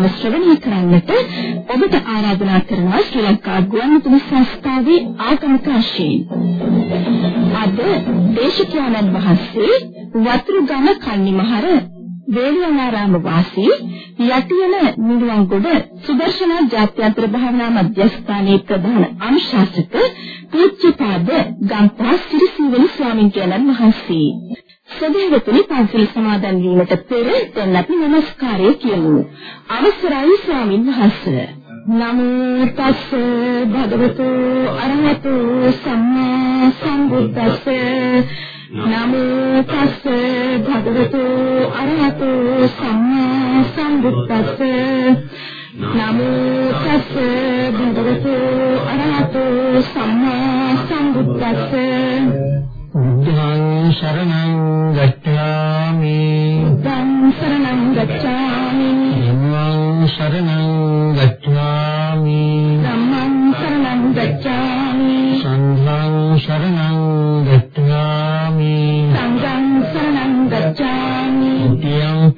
අවශ්‍රවණය කරන්නට ඔබට ආරාධනා කරනවා ශ්‍රී ලංකා ගුවන්විදුලි සංස්ථාවේ ආගමික අංශයෙන්. අද දේශකයන්න් වහන්සේ වතුරුගම කන්නිමහර වේලියානාරාම වාසී යටියන නිලුවන්ගොඩ සුදර්ශන ජාත්‍යන්තර භාවනා මධ්‍යස්ථානයේ ප්‍රධාන අනුශාසක පූජ්‍යපාද ගම්පහ සිරිසීවලි ස්වාමීන් වහන්සේ සදේවතුනි පන්සල් සමාදන් වීමට පෙර දැන් අපි নমස්කාරය කියමු. අවසරයි ස්වාමීන් වහන්සේ. නමෝ තස් භගවතු අරහතු සම්මා සම්බුද්දස්ස. නමෝ තස් භගවතු අරහතු සම්මා සම්බුද්දස්ස. නමෝ තස් භගවතු අරහතු සම්මා සම්බුද්දස්ස. බුද්ධං शरणं गच्छामि බුද්ධං शरणं गच्छामि ධම්මං शरणं गच्छामि ධම්මං शरणं गच्छामि සංඝං शरणं गच्छामि සංඝං शरणं गच्छामि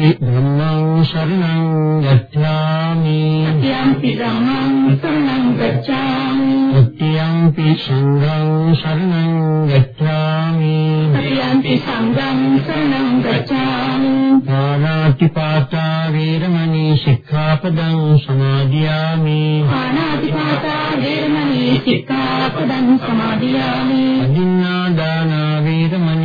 යම්පි ධම්මං සරණං ගච්ඡාමි යම්පි ධම්මං සරණං ගච්ඡාමි යම්පි සංඝං සරණං ගච්ඡාමි යම්පි සංඝං සරණං ගච්ඡාමි ආනාති පාතා වේරමණී සික්ඛාපදං සමාදියාමි ආනාති පාතා වේරමණී සික්ඛාපදං සමාදියාමි අදින්නා දාන වේරමණී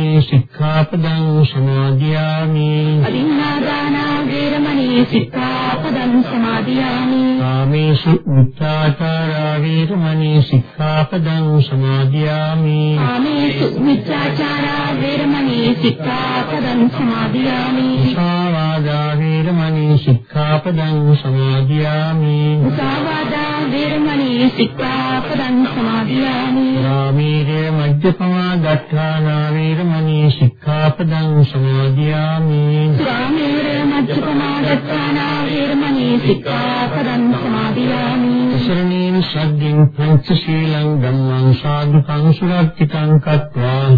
සික්ඛාපදං සමාදියාමි. අදින්නාදානා වේරමණී සික්ඛාපදං සමාදියාමි. කාමේසු මුත්තාචාරා වේරමණී සික්ඛාපදං සමාදියාමි. ආමේසු මිච්ඡාචාරා වේරමණී සික්ඛාපදං සමාදියාමි. සාවාදා වේරමණී සික්ඛාපදං සමාදියාමි. මුසාවාදා වේරමණී සික්ඛාපදං සමාදියාමි. රාමීරේ මජ්ජපමා දත්තානා වේරමණී සික්ඛාපදං සමාදියාමි. සාමේර මච්චපමාදත්තානා වේරමණී සික්ඛාපදං සමාදියාමි. සරණේන සද්දින් පංචශීලං ධම්මං සාදුකං සුරක්ෂිතං කତ୍වා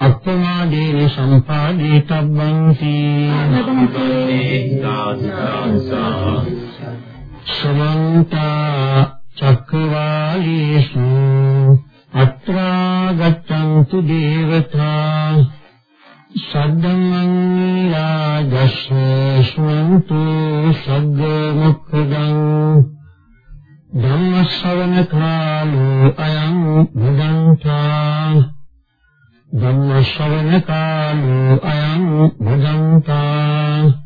අප්පමාදේන සම්පාදේතබ්බං සී සමන්ත චක්කවාලේසු අත්‍රා ගච්ඡන්තු දේවතා සද්දං රාජස්ස ස්වන්තු සග්ග මුක්ඛදං ධම්ම ශ්‍රවණ කාලෝ අයං බුදන්තා ධම්ම ශ්‍රවණ කාලෝ අයං බුදන්තා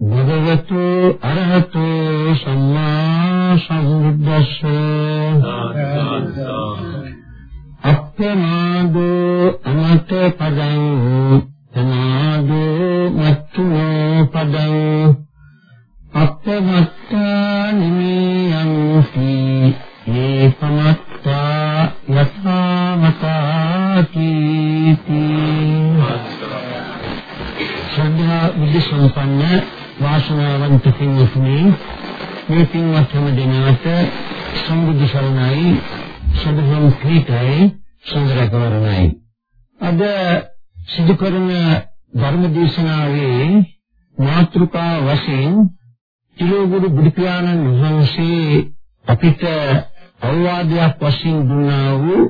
භගවතු අරහතු සම්මා සම්බුද්දස්ස. අප්පමාදෝ අමත පදං තනාදෝ මත්තුනෝ පදං. අප්පමත්තා මේ පින්වත් හැම දෙනාට සම්බුද්ධ සරණයි සදහම් ප්‍රීතයි සුන්දරකවරණයි අද සිදු කරන ධර්ම දේශනාවේ මාතෘකා වශයෙන් තිලෝගුරු බුදු පියාණන් වහන්සේ අපිට අවවාදයක් වශයෙන් දුන්නා වූ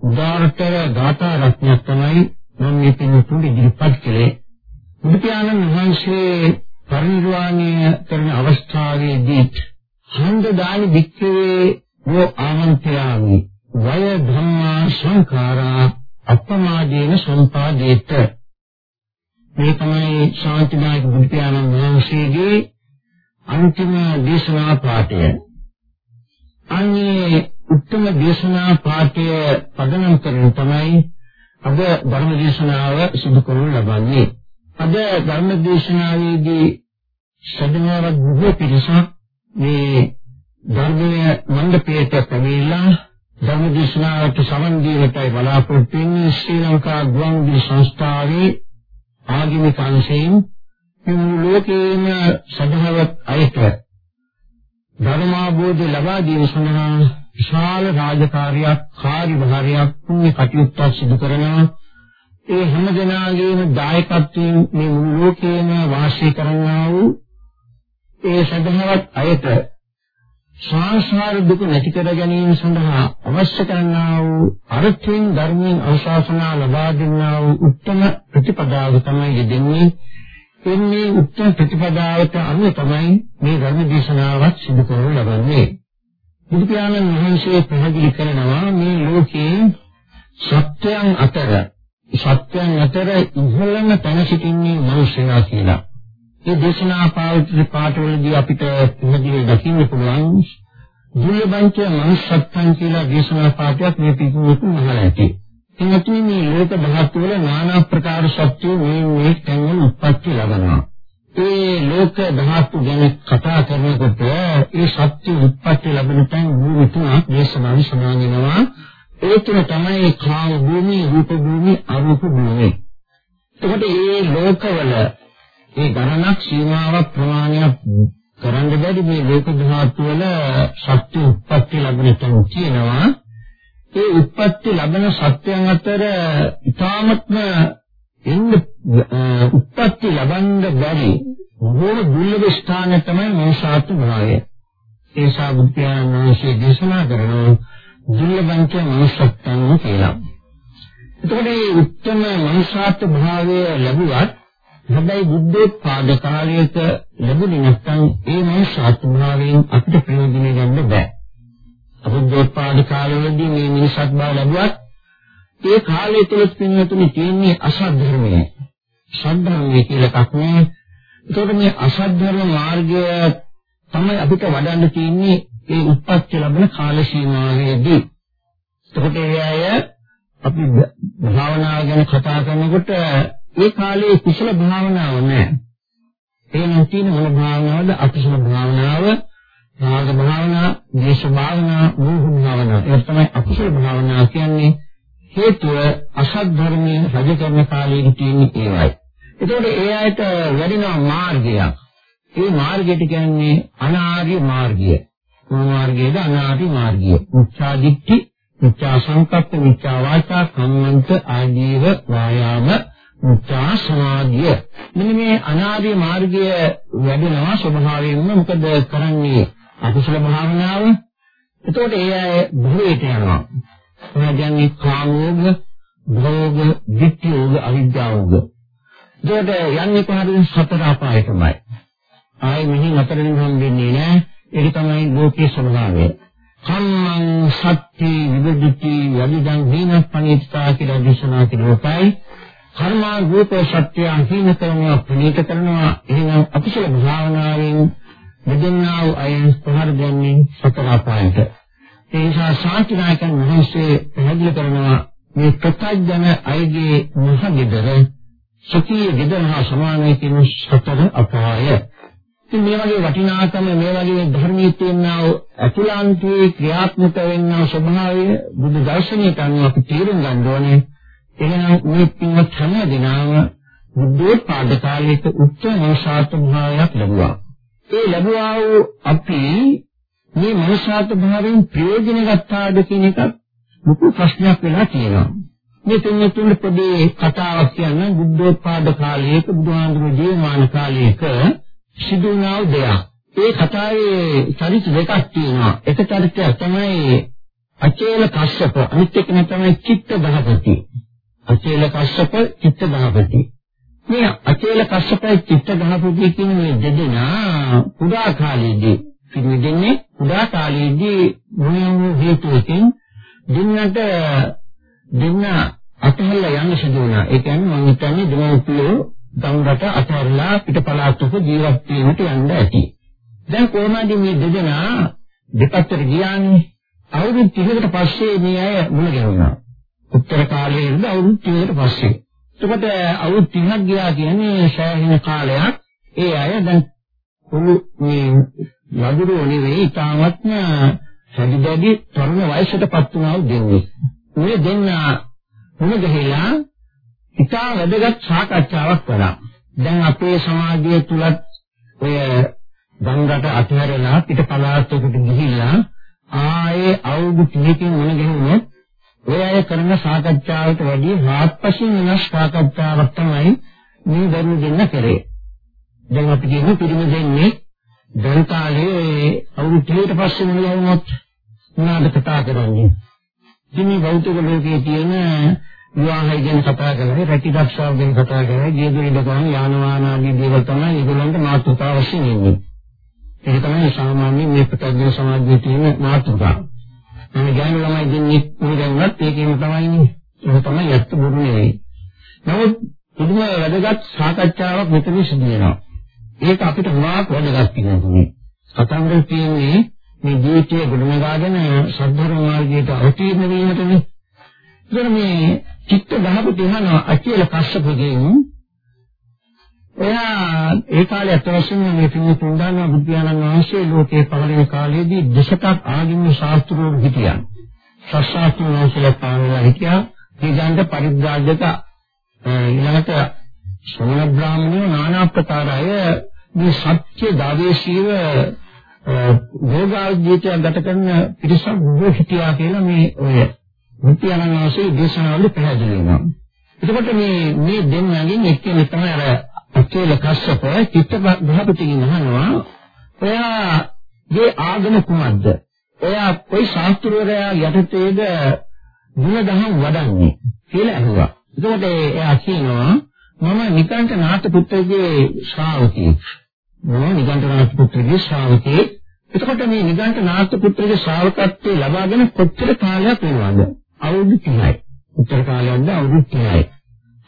උදාරතර ගාථා රත්නයක් තමයි මම මේ පින්තුන් ඉදිරිපත් කළේ. බුදු පියාණන් වහන්සේ පරිනිර්වාණය කරන අවස්ථාවේදී හන්ද දානි වික්‍රේ වූ ආමන්ත්‍රාමි වය ධම්මා සංඛාරා අපමාදේන සම්පාදේත මේ තමයි ශාන්තිනායක බුදු පියාණන් වහන්සේගේ අන්තිම දේශනා පාඨය. අන්නේ උත්තම දේශනා පාඨය පදනම් කරගෙන තමයි අද ධර්ම දේශනාව සිදු කරනු ලබන්නේ. අද ධර්ම දේශනාවේදී සදනාවක් බොහෝ පිරිසක් මේ ධර්මයේ මණ්ඩපයට පැමිණලා ධර්ම දේශනාවට සමන් දීමටයි බලාපොරොත්තු වෙන්නේ. ශ්‍රී ලංකා ගුවන්විදුලි සංස්ථාවේ ආගමික අංශයෙන් මේ ලෝකේම සදහවත් අයට ධර්මාභෝධය ලබා දීම සඳහා විශාල රාජකාරියක් කාර්යභාරයක් පුණ්‍ය කටයුත්තක් සිදු කරනවා. ඒ හැම දෙනාගේම දායකත්වයෙන් මේ මුළු ලෝකේම වාසය කරන්නා වූ ඒ සදහවත් අයට සංසාර දුක නැති කර ගැනීම සඳහා අවශ්‍ය කරනා වූ අර්ථයෙන් ධර්මයෙන් අනුශාසනා ලබා දෙන්නා වූ උත්තම ප්‍රතිපදාව තමයි දෙන්නේ. එන්නේ උත්තම ප්‍රතිපදාවට අනුව තමයි මේ ධර්ම දේශනාවක් සිදු කරනු ලබන්නේ. බුදු පියාණන් වහන්සේ පැහැදිලි කරනවා මේ ලෝකයේ සත්‍යයන් අතර සත්‍යයන් අතර ඉහළම තැන සිටින්නේ මනුෂ්‍යයා කියලා. මේ දේශනා පාඨවලදී අපිට පැහැදිලි දකින්න පුළුවන් දුර්ලභංච මනුෂ්‍යත්වං කියලා දේශනා පාඨයක් මේ පිටුමතු මහලා ඇති. එනතුනේ මේ ලෝක ධාතු වල নানা ප්‍රකාර සත්‍යෝ මේ මේ තැන්වල උත්පත්ති ලබනවා. ඒ ලෝක ධාතු ගැන කතා කරනකොට ඒ සත්‍ය උත්පත්ති ලැබෙන තැන් භූමි තුනක් දේශනාවේ සඳහන් වෙනවා. ඒ තුන තමයි කාම භූමි, රූප භූමි, අරූප භූමි. එතකොට මේ ලෝකවල ඒ ගණනක් සීමාවක් ප්‍රමාණයක් කරන්න බැරි මේ ලෝක ධාතු වල ශක්ති උත්පත්ති ලැබෙන තැන් කියනවා ඒ උත්පත්ති ලැබෙන සත්‍යයන් අතර ඊ타මත්ම එන්න උත්පත්ති ලබන්න බැරි බොහෝ දුර්ලභ ස්ථාන තමයි මෝසාතු භාවය ඒ සාබුද්ධයන් වහන්සේ දේශනා කරන දුර්ලභංච මනුෂ්‍යත්වං කියලා එතකොට මේ උත්තම මනුෂ්‍යාත් භාවය ලැබුවත් හැබැයි බුද්ධෝත්පාද කාලයක ලැබුණේ නැත්නම් ඒ මනුෂ්‍යාත් භාවයෙන් අපිට ප්‍රයෝජන ගන්න බෑ. අබුද්ධෝත්පාද කාලවලදී මේ මිනිසත් බව ලැබුවත් ඒ කාලය තුල පින්වතුනි තියෙන්නේ අසත් ධර්මය. සද්ධර්මය කියලා එකක් නෑ. ඒකට මේ අසත් ධර්ම මාර්ගය තමයි අපිට වඩන්න තියෙන්නේ ඒ උත්පත්ති ලැබෙන කාල සීමාවේදී. එතකොට ඒ අය අපි භාවනාව ගැන කතා කරනකොට ඒ කාලේ කුසල භාවනාව නැහැ. ඒ නැතින මොන භාවනාවද අකුසල භාවනාව, රාග භාවනා, දේශ භාවනා, මෝහ භාවනා. ඒ තමයි අකුසල භාවනාව කියන්නේ හේතුව අසත් ධර්මයේ රජ කරන කාලයේ තියෙන ඒවයි. ඒතකොට ඒ අයට වැඩින මාර්ගයක්. ඒ මාර්ගයට කියන්නේ අනාර්ය මාර්ගය. මොන මාර්ගයේද අනාර්ය මාර්ගය? මුච්ඡා දිට්ඨි, මුච්ඡා සංකප්ප, මුච්ඡා වාචා, කම්මන්ත ආදීව වායාම මුත්‍යා සමාධිය. මෙන්න මේ අනාදී මාර්ගය වැඩෙනවා ස්වභාවයෙන්ම. මොකද කරන්නේ? අකුසල භාවනාව. එතකොට ඒ අය භවයට යනවා. ඒ කියන්නේ කාමෝග භෝග විත්‍යෝග අවිද්‍යාවෝග. එතකොට යන්නේ කොහොමද? සතර අපායටමයි. ආයි මෙහි අතරින් හම්බෙන්නේ නෑ ඒක තමයි ලෝකයේ ස්වභාවය. කම්මං සත්‍ති විවිධති යදිදං හේන පණිත්තා කියලා දේශනා කළෝපයි කර්මා රූප සත්‍ය අහින කරනවා ප්‍රණීත කරනවා. එහෙනම් අකුසල භාවනාවෙන් මෙදෙන්නා වූ අයන් පහර දෙන්නේ සතර අපායට. ඒ නිසා ශාන්තිනායකයන් වහන්සේ පැහැදිලි කරනවා මේ ප්‍රත්‍යඥ අයගේ මහගෙදර සුඛී ගෙදර හා සමානයි කියන සතර අපාය. ඉතින් මේ වගේ වටිනාකම මේ වගේ ධර්මයේ තියෙනා අතුලාන්තයේ ක්‍රියාත්මක වෙනා ස්වභාවය බුදු දර්ශනයට අනුව අපි තේරුම් ගන්න ඕනේ එහෙනම් මේ පින්වත් හැම දිනම බුද්ධෝත්පාද කාලයක උත්තර මනසාත් භාවයක් ලැබුවා. ඒ ලැබුවා වූ අපි මේ මනසාත් භාවයෙන් ප්‍රයෝජන ගත්තාද කියන එක මුතු ප්‍රශ්නයක් වෙලා තියෙනවා. මේ තුන් තුන් පොඩි කතාවක් කියන බුද්ධෝත්පාද කාලයක බුදුහාමුදුරුවෝ ජීවමාන කාලයක සිදුවුණා දෙයක්. ඒ කතාවේ චරිත දෙකක් තියෙනවා. එක චරිතයක් තමයි අචේල කස්සප අනිත් එක තමයි චිත්ත දහපති. අචේල කස්සප චිත්ත ගහපති. මේ අචේල කස්සපයි චිත්ත ගහපති කියන මේ දෙදෙනා කුඩා කාලයේදී පිළිදෙන්නේ කුඩා කාලයේදී මොනියම් හේතුවකින් දෙන්නට දෙන්න අතහැරලා යන්න සිදු වුණා. ඒ කියන්නේ මම හිතන්නේ දෙමව්පියෝ ගංගට අතහැරලා පිටපලාත්ක ජීවත් වීමට යන්න ඇති. දැන් කොහොමද මේ දෙදෙනා දෙපැත්තට ගියානේ. අවුරුදු 30කට පස්සේ මේ අය මුණ ගැහුණා. උත්තර කාලයේ ඉඳන් අවුරුදු 30කට පස්සේ. එතකොට අවුරුදු 30ක් ගියා කියන්නේ සෑහෙන කාලයක්. ඒ අය දැන් කුළු මේ වදුරු නෙවෙයි තාමත්ම හැදිදැඩි තරුණ වයසටපත් වුණා වූ දෙන්නේ. මේ දෙන්න මුණ ගැහිලා ඉතා වැදගත් සාකච්ඡාවක් කළා. දැන් අපේ සමාජය තුලත් ඔය ගංගාට අතහැරලා පිට පළාතකට ගිහිල්ලා ආයේ අවුරුදු 30කින් මුණ ගැහුණොත් ඔය අය කරන සාකච්ඡාවට වැඩිය හාත්පසින් වෙනස් සාකච්ඡාවක් තමයි මේ දරුවෝ දෙන්න කරේ. දැන් අපි කියන්නේ පිරිමි දෙන්නේ දැන් කාලේ අවුරුදු 30කට පස්සේ මුණ ගැහුණොත් මොනවද කතා කරන්නේ? ඉතින් මේ භෞතික ලෝකයේ තියෙන විවාහය ගැන කතා කරන්නේ, රැකී රක්ෂාව ගැන කතා කරන්නේ, ජීවිත ගමන යාන වාහන ආදී දේවල් තමයි ඒගොල්ලන්ට මාතෘකාව වශයෙන් ඉන්නේ. ඒක තමයි සාමාන්‍ය මේ ප්‍රත්‍යක්ෂ සමාජයේ තියෙන මාතෘකාව. මේ ගැන ළමයි දෙන්නේ මුලින්වත් ඒකේම තමයි ඉන්නේ. ඒක තමයි ඇත්ත බොරු නෙවෙයි. නමුත් පුදුම වැදගත් සාකච්ඡාවක් මෙතන සිදු වෙනවා. ඒක අපිට වාක් වැදගත් වෙනවා. කතාවරේ තියෙන්නේ මේ ජීවිතයේ ගුණනගාගෙන සද්ධර්ම මාර්ගයට අවතීර්ණ වීමටනේ. ඒතර මේ චිත්ත දහපු තහන අචේල කස්සපගෙන් එයා ඒ කාලේ අත්වශයෙන්ම මේ පින්න තුන්දාන බුද්ධයාණන් වහන්සේ ලෝකේ පහළ වෙන කාලේදී දශකක් ආගම ශාස්ත්‍රවල හිටියා. ශාස්ත්‍රඥ වහන්සේලා පානලා හිටියා. ඊගාන්ට පරිබ්‍රාජක ඊළඟට ශ්‍රමණ බ්‍රාහ්මණයෝ নানা ප්‍රකාර අය මේ සත්‍ය දාවේශීව භෝගාජීවිතය ගත කරන පිරිසක් බොහෝ හිටියා කියලා මේ ඔය බුද්ධයාණන් වහන්සේ දේශනාවල පැහැදිලි වෙනවා. එතකොට මේ මේ දෙන්නගෙන් එක්කෙනෙක් තමයි අර අචේල කස්සප චිත්ත භාපතිගෙන් අහනවා ඔයාගේ ආගම කුමක්ද? ඔයා කොයි ශාස්ත්‍රවරයා යටතේද ಗುಣදහම් වඩන්නේ කියලා අහුවා. එතකොට එයා කියනවා මම නිකන්ට නාථ පුත්‍රගේ ශ්‍රාවකෙක්. මම නිකන්ට නාථ පුත්‍රගේ ශ්‍රාවකෙක්. එතකොට මේ නිගණ්ඨ නාථ පුත්‍රගේ ශ්‍රාවකත්වයේ ලබාගෙන කොච්චර කාලයක් වෙනවද? අවුරුදු 30යි. උත්තර කාලයක්ද අවුරුදු 30යි.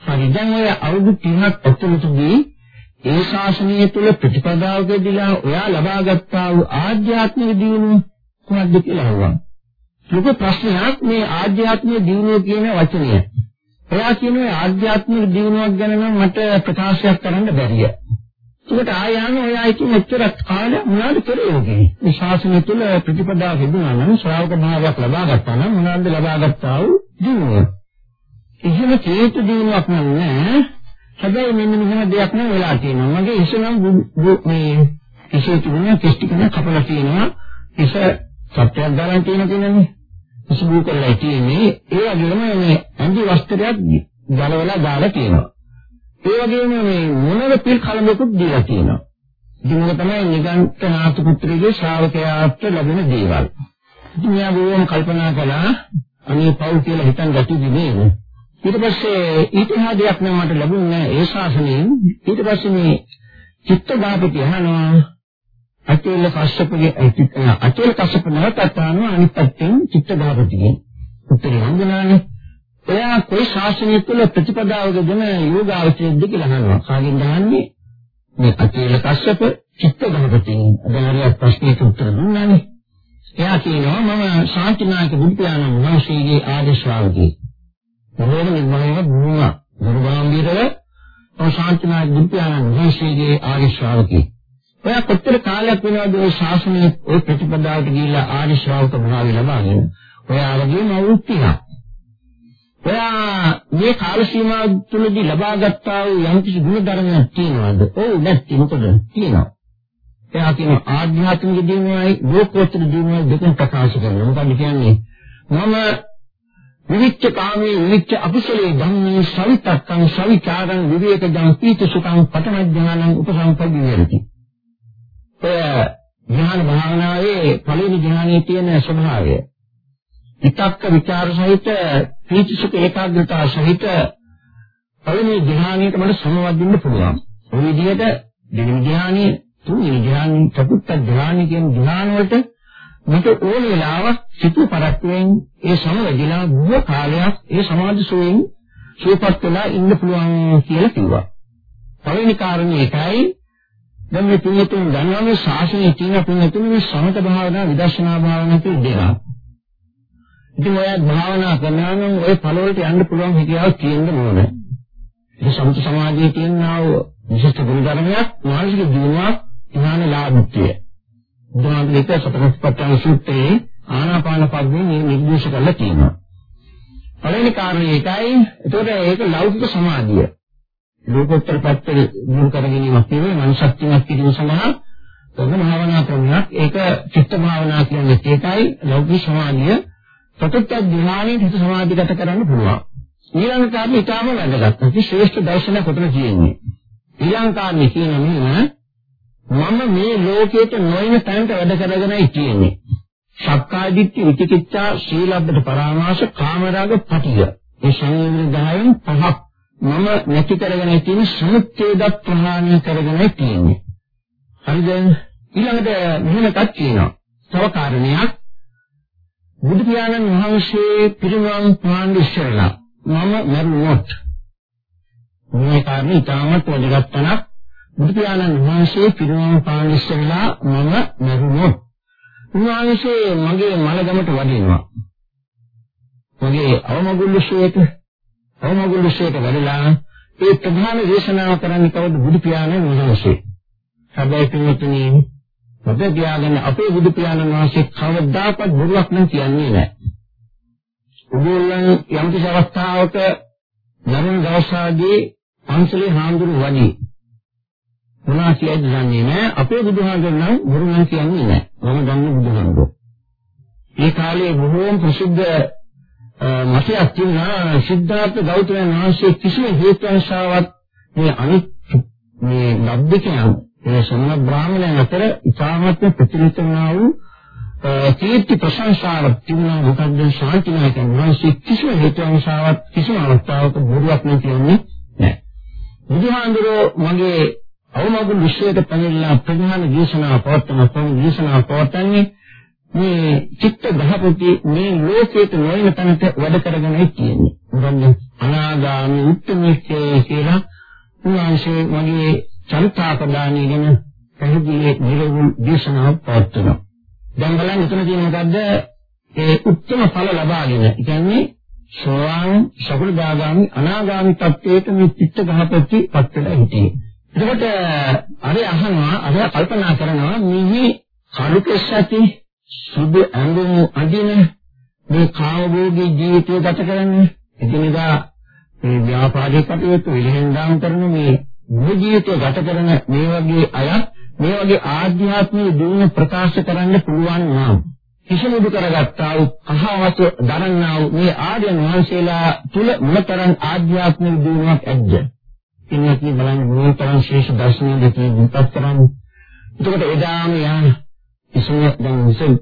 හරි දැන් ඔය අවුරුදු 30ක් ඇතුළතදී ඒ ශාසනය තුළ ප්‍රතිපදාවකදීලා ඔයා ලබාගත්තා වූ ආධ්‍යාත්මික දියුණුව කොහොමද කියලා අහුවා. ලොකු ප්‍රශ්නයක් මේ ආධ්‍යාත්මික දියුණුව කියන වචනය. ඔයා කියන ආධ්‍යාත්මික දියුණුවක් ගැන නම් මට ප්‍රකාශයක් කරන්න බැරිය. ඒකට ආයන ඔයා ඉතින් මෙච්චර කාලය මොනවද කරේ මේ ශාසනය තුළ ප්‍රතිපදාව හදුනා නම් ශ්‍රාවක භාවයක් ලබා ගත්තා නම් මොනවද ලබා ගත්තා වූ දියුණුව. එහෙම චේතු දිනුවක් නෑ. හැබැයි මෙන්න මෙහෙම දෙයක් නෑ වෙලා තියෙනවා. මගේ ඉස්සනම් මේ ඉසේ තිබුණා කෙස්ටි කෙනා කපලා තියෙනවා. ඉස සත්‍යයක් දාලා තියෙන කෙනනේ. ඉසබු කරලා තියෙන්නේ ඒ වගේම මේ අංජි වස්ත්‍රයක් ගලවලා දාලා තියෙනවා. ඒ වගේම මේ මොනර පිල් කලඹකුත් දීලා තියෙනවා. ඉතින් මොන තමයි නිගන්ඨ නාථ පුත්‍රගේ ශ්‍රාවකයාට ලැබෙන දේවල්. ඉතින් මෙයා බොහොම කල්පනා කළා අනේ පව් කියලා හිතන් ගැටුනේ නේද? ඊට පස්සේ ඊතිහාසයක් නම් මට ලැබුණේ ඒ ශාසනයෙන් ඊට පස්සේ මේ චිත්ත දාපති අහනවා අචේල කස්සපගේ අචේල කස්සප නැවතත් අහනවා අනිත් පැත්තෙන් චිත්ත දාපතිගෙන් උත්තරේ හම්බුණානේ එයා કોઈ ශාසනය තුළ ප්‍රතිපදාවකදම යෝගාවචරයේද කියලා අහනවා කාගෙන් අහන්නේ මේ අචේල කස්සප චිත්ත දාපතිගෙන් අදාරිය ප්‍රශ්නෙට උත්තර දුන්නානේ එයා කියනවා මම ශාන්තිනායක බුදු පියාණන් වහන්සේගේ ආදේශ ශ්‍රාවකයෙක් මොහොත නිර්මාණය වුණා. ගුරුගාම්භීරව ශාන්තිනායක බුද්ධයාණන් වහන්සේගේ ආර්ය ශ්‍රාවකෙක්. ඔය කොච්චර කාලයක් වෙනවද ඔය ශාසනයේ ඔය ප්‍රතිපදාවට ගිහිල්ලා ආර්ය ශ්‍රාවක භාවය ලබාගෙන ඔය ආවගේම අවුත්තියක්. ඔයා මේ කාල සීමාව තුළදී ලබාගත්තා වූ යම් කිසි ගුණ ධර්මයක් තියෙනවද? ඔව් නැත්නම් මොකද? තියෙනවා. එයා කියන ආධ්‍යාත්මික දිනුවයි ලෝකෝත්තර දිනුවයි දෙකම ප්‍රකාශ කරනවා. මොකද කියන්නේ? මම විවිච්ඡ කාමේ විවිච්ඡ අකුසලේ ධම්මේ සවිතක්කං සවිචාරං විවේකජං පීති සුඛං පඨම ඥානං උපසම්පදිනේති. ඒ ඥාන භාවනාවේ පළවෙනි ඥානයේ තියෙන ස්වභාවය. විතක්ක ਵਿਚාර සහිත පීති සුඛ ඒකාග්‍රතාව සහිත පළවෙනි ඥානයට මට සමවදින්න පුළුවන්. ඔය විදිහට දෙවෙනි ඥානයේ තුන්වෙනි ඥානයේ චතුර්ථ ඥානයේ කියන ඥාන වලට මට ඕන වෙලාවක් සිතු පරක්කුවෙන් ඒ සමවැදිලා බොහෝ කාලයක් ඒ සමාධි සෝයෙන් සුවපත් වෙලා ඉන්න පුළුවන් කියලා කිව්වා. පළවෙනි කාරණේ ඒකයි දැන් මේ පිළිතුරු ගන්නවා මේ ශාසනයේ තියෙන පිළිතුරු මේ සමත භාවනා විදර්ශනා භාවනා කියන දෙක. ඉතින් ඔය භාවනා කරනවා නම් ඔය ඵලවලට යන්න පුළුවන් හිතියාවක් තියෙන්න ඕනේ. ඒ සමත සමාධියේ තියෙනා විශිෂ්ට ගුණධර්මයක් මානසික ජීවනයක් ඥාන ලාභත්වය. බුදුහාමුදුරුවෝ ඒක සතරස්පත්තන සූත්‍රයේ ආනාපාන පද්මේ මේ නිර්දේශ කරලා තියෙනවා. පළවෙනි කාරණේ ඒකයි. ඒතකොට ඒක ලෞකික සමාධිය. ලෝකෝත්තර පැත්තේ දුරු කරගැනීමක් නෙවෙයි මනසක්තියක් කිරීම සඳහා කරන භාවනා ක්‍රමයක්. ඒක චිත්ත භාවනා කියන්නේ ඒකයි ලෞකික සමාධිය. ප්‍රත්‍යක්ෂ ධ්‍යානයේ හිත සමාධිගත කරන්න පුළුවන්. ඊළඟ කාරණේ ඊටම වැදගත්. අපි ශ්‍රේෂ්ඨ දර්ශන කොතන කියන්නේ? ඊළඟ කාරණේ කියන්නේ මම මේ ලෝකයට නොයන තැනට වැඩ කරගෙනයි තියෙන්නේ. සක්කාය දිට්ඨි විචිකිච්ඡා සීලබ්බත පරාමාස කාමරාග පටිය. මේ සංයෝජන 10න් පහක් මම නැති කරගෙන තියෙන සමුච්ඡේද ප්‍රහාණය කරගෙනයි තියෙන්නේ. හරිද? ඊළඟට මෙහෙමකක් කියනවා. තව කාරණයක් බුදු පියාණන් වහන්සේ පිරිනවම් පාන්න ඉස්සරලා මම මරුණොත් මේ කාරණේ ඉතාමත් වැදගත් තැනක් බුදු පියාණන් වහන්සේ පිරිනවම් පාන්න ඉස්සරලා මම මරුණොත් උන්වහන්සේ මගේ මලගමට වඩිනවා. මගේ අවමගුල්ලුෂයට අවමගුල්ලුෂයට වැඩලා ඒ ප්‍රධාන දේශනාව කරන්න කවුද බුදු පියාණන් වහන්සේ. හැබැයි පින්වතුනි මත තියාගෙන අපේ බුදු පියාණන් වහන්සේ කවදාකවත් බොරුවක් නම් කියන්නේ නැහැ. උගෝලන් යම් කිසි අවස්ථාවක නරුන් දවසාදී පන්සලේ හාමුදුරු වඩි මොනවා කියද දන්නේ නැහැ. අපේ බුදුහාමුදුරන් නම් බොරුනම් කියන්නේ නැහැ. මම දන්න බුදුහාමුදුරුවෝ. ඒ කාලේ බොහෝම ප්‍රසිද්ධ මතයක් තිබුණා. සිද්ධාර්ථ ගෞතමයන් වහන්සේ කිසිම හේතුංශාවක් මේ අනිත් මේ ලබ්ධකයන් ඒ සම්ම බ්‍රාහ්මණයන් අතර ඉතාමත් ප්‍රතිලිත වුණා වූ කීර්ති ප්‍රශංසාවක් තිබුණා මොකද්ද ශාන්තිනායකයන් වහන්සේ කිසිම හේතුංශාවක් කිසිම අවස්ථාවක බොරුවක් නෙ කියන්නේ නැහැ. බුදුහාමුදුරුවෝ මගේ අවමගුල් විශ්වයට පැමිණලා ප්‍රධාන දේශනාව පවත්වන ප්‍රමුඛ දේශනාව පවත්වන්නේ මේ චිත්ත ගහපති මේ ලෝකයට නොයන තැනට වැඩ කරගෙනයි තියෙන්නේ. මොකද අනාගාමී උත්තරමේකේ කියලා. උන්වහන්සේ මගේ චරිතාපදානිය ගැන පැහැදිලි නිරවුල් දේශනාවක් පවත්වනවා. දැන් බලන්න එතන තියෙන මොකද්ද? ඒ උත්තම ඵල ලබාගෙන. ඒ කියන්නේ සෝවාන් සකලදාගාමි අනාගාමි තත්වයට මේ චිත්ත ගහපති පත් වෙලා හිටියේ. එතකොට අර අහනවා අර කල්පනා කරනවා මිහි කලුකෙස් ඇති සුදු ඇඟුම් අඳින මේ කාමභෝගී ජීවිතය ගත කරන්නේ එදිනෙදා මේ ව්‍යාපාරික කටයුතු විලෙන්දාම් කරන මේ මුළු ජීවිතය ගත කරන මේ වගේ අය මේ වගේ ආධ්‍යාත්මික දියුණුව ප්‍රකාශ කරන්න පුළුවන් නම් කිසිමුදු කරගත්තා වූ අහවත දරන්නා වූ මේ ආර්යයන් වහන්සේලා තුල මොනතරම් ආධ්‍යාත්මික දියුණුවක් ඇද්ද ඉන්නකී බලන්න මොනතරම් ශේෂ දර්ශනය දෙකේ විපත් කරන්නේ. එතකොට එදාම යන ඉසුව දැන් ඉතින්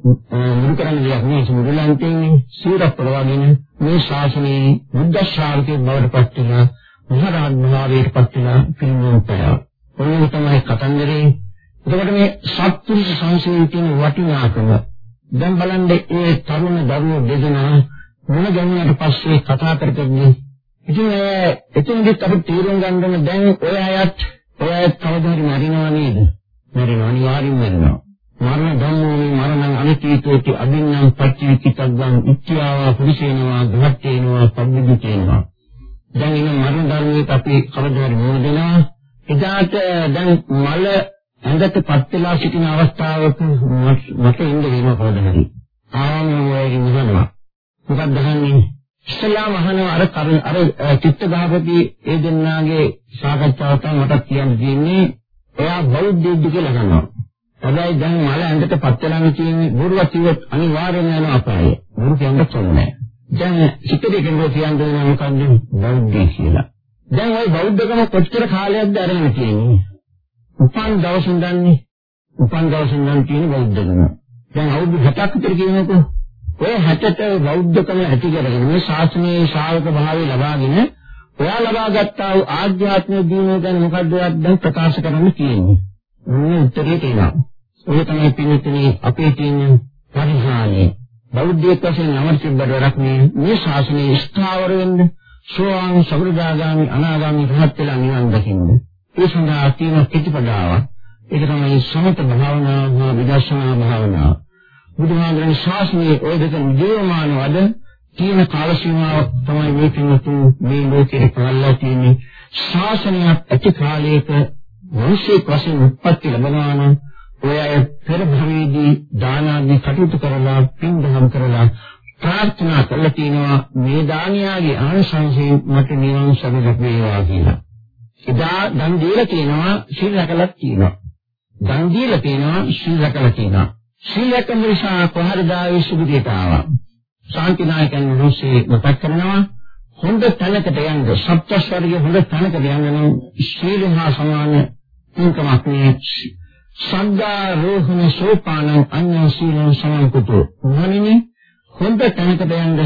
මුරු කරන්න දෙයක් නෑ ඉතින් මුරුලන්ටින් සූරක් පරවගෙන මේ ශාසනයේ බුද්ධ ශ්‍රාවකේ බවට පත් වෙන මහරහත් භාවයට පත් වෙන පින්වන්තය. ඔන්න තමයි කතන්දරේ. එතකොට මේ සත්පුරුෂ සංසීවී තියෙන වටිනාකම දැන් බලන්න ඒ තරුණ දරුවෝ දෙදෙනා මොන ගැනුණාට පස්සේ කතා කරකන්නේ ඉතින් එතනදිත් අපි තීරුම් ගන්න ඕනේ දැන් ඔය අයත් ඔය අයත් කවදා හරි මරිනවා නේද? මරිනවා අනිවාර්යෙන් මරිනවා. මරණ ධම්මෝනි මරණං අනිත්‍යෝති අභින්නම් පච්චවිකිතග්ගං ඉත්‍යාවා පුරිසේනවා ධාත්තේනවා පබ්බිදිතේනවා. දැන් ඉන්න මරණ ධර්මයක අපි කවදා හරි මොන දෙනවා? එදාට දැන් මල ඇඳට පත් වෙලා සිටින අවස්ථාවක මට ඉන්න වෙනවා කවදා හරි. ආම වගේ නිහනවා. මොකක්ද අහන්නේ? ඉස්ලාම අහන අර කරුණ අර චිත්ත ගහපති ඒ දෙන්නාගේ සාකච්ඡාව තමයි මට කියන්න තියෙන්නේ එයා බෞද්ධයෙක්ද කියලා අහනවා. හැබැයි දැන් මල ඇඳට පත් වෙලාම කියන්නේ බොරුවක් කිව්වොත් අනිවාර්යයෙන්ම යන අපාය. බොරු කියන්න ඕනේ. දැන් චිත්තේ කෙනෙක් කියන්නේ මොකක්ද බෞද්ධය කියලා. දැන් ওই බෞද්ධකම කොච්චර කාලයක්ද අරගෙන තියෙන්නේ? උපන් දවසින් දන්නේ උපන් දවසින් නම් තියෙන බෞද්ධකම. දැන් අවුරුදු 7ක් විතර කියනකොට ඔය හැටට බෞද්ධකම ඇති කරගෙන මේ ශාසනීය ශ්‍රාවක භාවය ලබාගෙන ඔයා ලබාගත්තා වූ ආධ්‍යාත්මික දියුණුව ගැන මොකද්ද දැන් ප්‍රකාශ කරන්න තියෙන්නේ. මොන උත්තරේ තියෙනවා. ඔය තමයි පිළිතුරේ අපේ තියෙන පරිහානිය බෞද්ධයෙක් වශයෙන් නමර තිබ්බට වැඩක් නෑ මේ ශාසනයේ ස්ථාවර වෙන්න සෝවාන් සබ්‍රදාගාමි අනාගාමි රහත් වෙලා නිවන් දකින්න. ඒ සඳහා තියෙන ප්‍රතිපදාවක්. ඒක තමයි සමත භාවනාව හා විදර්ශනා භාවනාව. බුදුහාමුදුරන් ශාසනයේ ඔය දෙක නියමානවද තියෙන කාල සීමාවක් තමයි මේ පින්වතුන් මේ ලෝකේ පහළලා තියෙන්නේ. ශාසනයක් ඇති කාලයක මිනිසෙක් වශයෙන් උත්පත්ති ලැබෙනවා නම් ඔය අය පෙර භවයේදී දාන ආදී කටයුතු කරලා පින් දහම් කරලා ප්‍රාර්ථනා කළා තියෙනවා මේ දානියාගේ ආනිසංසයෙන් මට නිවන් සුව ලැබේවා කියලා. එදා දන් දීලා තියෙනවා සීල රැකලා තියෙනවා. දන් දීලා තියෙනවා සීල රැකලා තියෙනවා. සීල රැකම නිසා කොහරද ආවේ සුදුදේට ආවා. ශාන්තිනායකයන් වහන්සේ මතක් කරනවා හොඳ තැනකට යන්න සප්තස්වර්ගයේ හොඳ තැනකට යන්න නම් සීල හා සමාන තුන්කමක් නේ සද්දා රෝහණ සෝපාන අඤ්ඤ සීලං සමන්කුතෝ මොනිනේ හොඳ තැනකට යන්න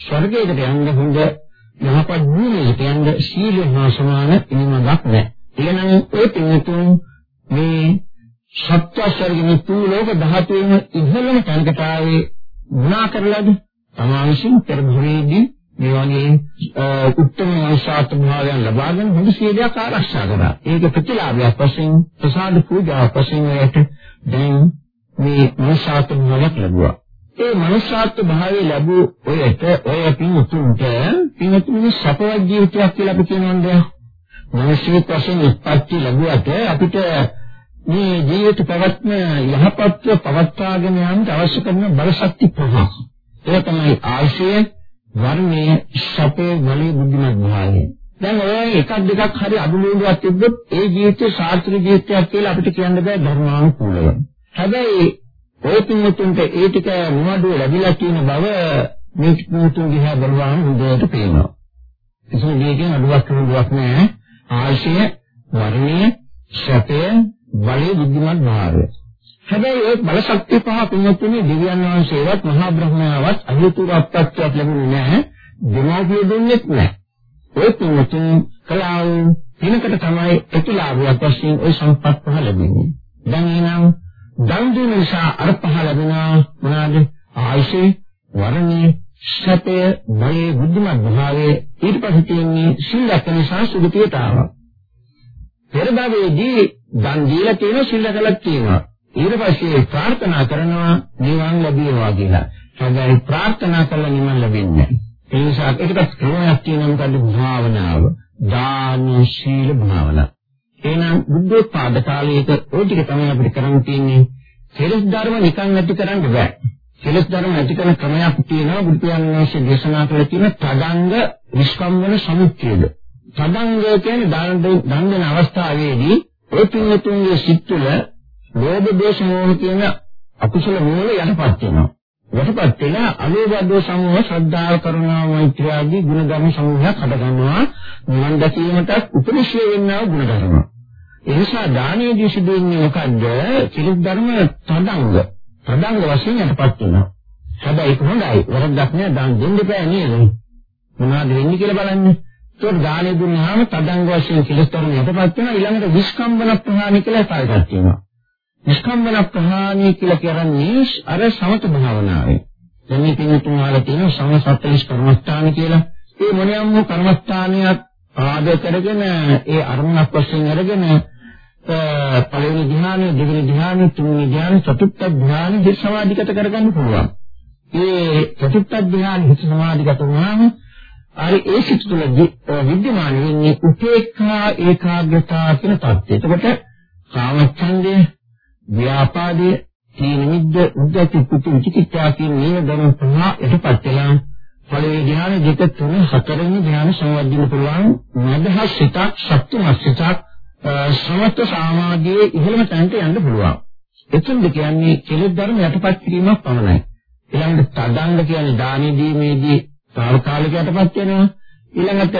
ස්වර්ගයකට යන්න හොඳ යහපත් භූමියකට යන්න සීල හා සමාන ඉනිමක් නැහැ. එහෙනම් ඒ පින්තුන් මේ සත්‍යස්වර්ගයේ තුන් ලෝක ධාතුවේම ඉහළම තැනකට ආවේ මොනා කරලාද? තමාවිසින් පෙර භවයේදී මේ වගේ උත්තම ආශාත භාවයන් ලබාගෙන හොඳ සීලයක් ආරක්ෂා කරා. ඒක ප්‍රතිලාභයක් වශයෙන් ප්‍රසාද පූජාවක් වශයෙන් වලට දැන් මේ ආශාත භාවයක් ලැබුවා. ඒ මනුෂ්‍යාත්ව භාවය ලැබූ ඔයට ඔය පින්තුන්ට පින්තුන්ගේ සපවත් ජීවිතයක් කියලා අපි කියනවාද? මිනිස්සුත් වශයෙන් උත්පත්ති ලැබුවට අපිට මේ ජීවිත පැවැත්ම යහපත්ව පවත්වාගෙන යන්න අවශ්‍ය කරන බලශක්ති පහක්. ඒ තමයි ආශය වර්ණයේ සපේ වලේ බුද්ධිමත් භාවය. දැන් ඔය එකක් දෙකක් හරි අදුලුණුවක් තිබ්බොත් ඒ ජීවිතේ සාර්ථක ජීවිතයක් කියලා අපිට කියන්න බෑ ධර්මානුකූලව. හැබැයි ඔය පින්තුන්ට ඒ ටික මොනවද ලැබිලා තියෙන බව මේ පින්තුන් දිහා බලවම හොඳට පේනවා. ඒසො මේකෙන් අඩුවක් නෙවෙයි නෑ. ආශය වර්ණයේ සපේ වලේ බුද්ධිමත් භාවය. හැබැයි ඒ බල ශක්තිය පහ පින්වත්නි දෙවියන් වහන්සේවත් මහා බ්‍රහ්මයාවත් අහිතුරු අපත්‍යක් ලැබුණේ නැහැ. දෙමාපිය දෙන්නෙත් නැහැ. ඒ පින්වත්නි කලාව දිනකට තමයි ප්‍රතිලාභයක් වශයෙන් ওই සම්පත් පහ ලැබෙන්නේ. දැන් එනම් දන් දුන්න නිසා අර පහ ලැබෙනා මොනවාද? ආයුෂේ, වරණේ, සතය, බයේ, බුද්ධිමත් භාවයේ ඊට පස්සේ තියෙන්නේ සිල්ලක නිසා සුගතියට ආවා. පෙර භවයේදී දන් දීලා තියෙන සිල්ලකලක් තියෙනවා. ඊට පස්සේ ප්‍රාර්ථනා කරනවා නිවන් ලැබේවා කියලා. හැබැයි ප්‍රාර්ථනා කළා නිවන් ලැබෙන්නේ නැහැ. ඒ නිසා ඒකට ක්‍රමයක් තියෙනවා මොකද භාවනාව. දාන ශීල භාවනාව. එහෙනම් බුද්ධෝත්පාද කාලයක ওই ටික තමයි අපිට කරන්න තියෙන්නේ. කෙලස් ධර්ම නිකන් නැති කරන්න බෑ. කෙලස් ධර්ම නැති කරන ක්‍රමයක් තියෙනවා බුදු පියාණන් වහන්සේ දේශනා කළ තියෙන තදංග විස්කම්වන සමුච්ඡේද. තදංග කියන්නේ දාන දන් අවස්ථාවේදී ඒ තුන්තුන්ගේ සිත් තුළ ලෝභ දෝෂ මෝහ කියන අකුසල මූල යටපත් වෙනවා. යටපත් වෙන අලෝභ දෝෂ සමූහ ශ්‍රද්ධාව කරුණා මෛත්‍රිය ආදී ගුණධර්ම සමූහයක් හටගන්නවා. නිවන් දැකීමට උපනිශ්‍රේ වෙන්නා ගුණධර්ම. ඒ නිසා දානයේදී සිදුවෙන්නේ මොකද්ද? චිරිත් ධර්ම තදංග. තදංග වශයෙන් යටපත් වෙනවා. හැබැයි ඒක හොඳයි. වරද්දක් නෑ දාන දෙන්න බෑ නේද? මොනවද වෙන්නේ කියලා බලන්න. ඒත් දානෙ දුන්නාම තදංග වශයෙන් චිරිත් ධර්ම යටපත් වෙනවා. ඊළඟට විස්කම්බන ප්‍රහාණය කියලා එකකට තියෙනවා. නිෂ්කම්බන ප්‍රහාණය කියලා කියන්නේ අර සමත භාවනාවේ. දැන් මේ පින්තුන් වල තියෙන සමසත්ලිස් කර්මස්ථාන කියලා. ඒ මොනියම් වූ කර්මස්ථානයක් ආදේ කරගෙන ඒ අරමුණක් වශයෙන් අරගෙන පළවෙනි ධ්‍යානෙ, දෙවෙනි ධ්‍යානෙ, තුන්වෙනි ධ්‍යානෙ, චතුර්ථ ධ්‍යානෙ හිත සමාධිගත කරගන්න පුළුවන්. ඒ චතුර්ථ ධ්‍යානෙ හිත සමාධිගත වුණාම අර ඒ සිත් තුළ විද්‍යමාන වෙන්නේ උපේක්ඛා ඒකාග්‍රතාව කියන தත්ත්වය. එතකොට කාමච්ඡන්දය ව්‍යාපාදයේ තීන මිද්ද උද්දච්ච කුච්ච විචිකිච්ඡා කියන මේ ධර්ම පහ එටපත් වෙලා පළවෙනි ධ්‍යාන දෙක තුන හතරවෙනි ධ්‍යාන සංවර්ධින පුළුවන් මදහස් සිතක් ශක්තිමත් සිතක් සමත්ව සමාධියේ ඉහළම තැනට යන්න පුළුවන්. එතෙන්ද කියන්නේ කෙලෙස් ධර්ම යටපත් කිරීමක් පමණයි. ඊළඟට තදංග කියන්නේ දානීය දීමේදී తాවකාලික යටපත් වෙනවා. ඊළඟට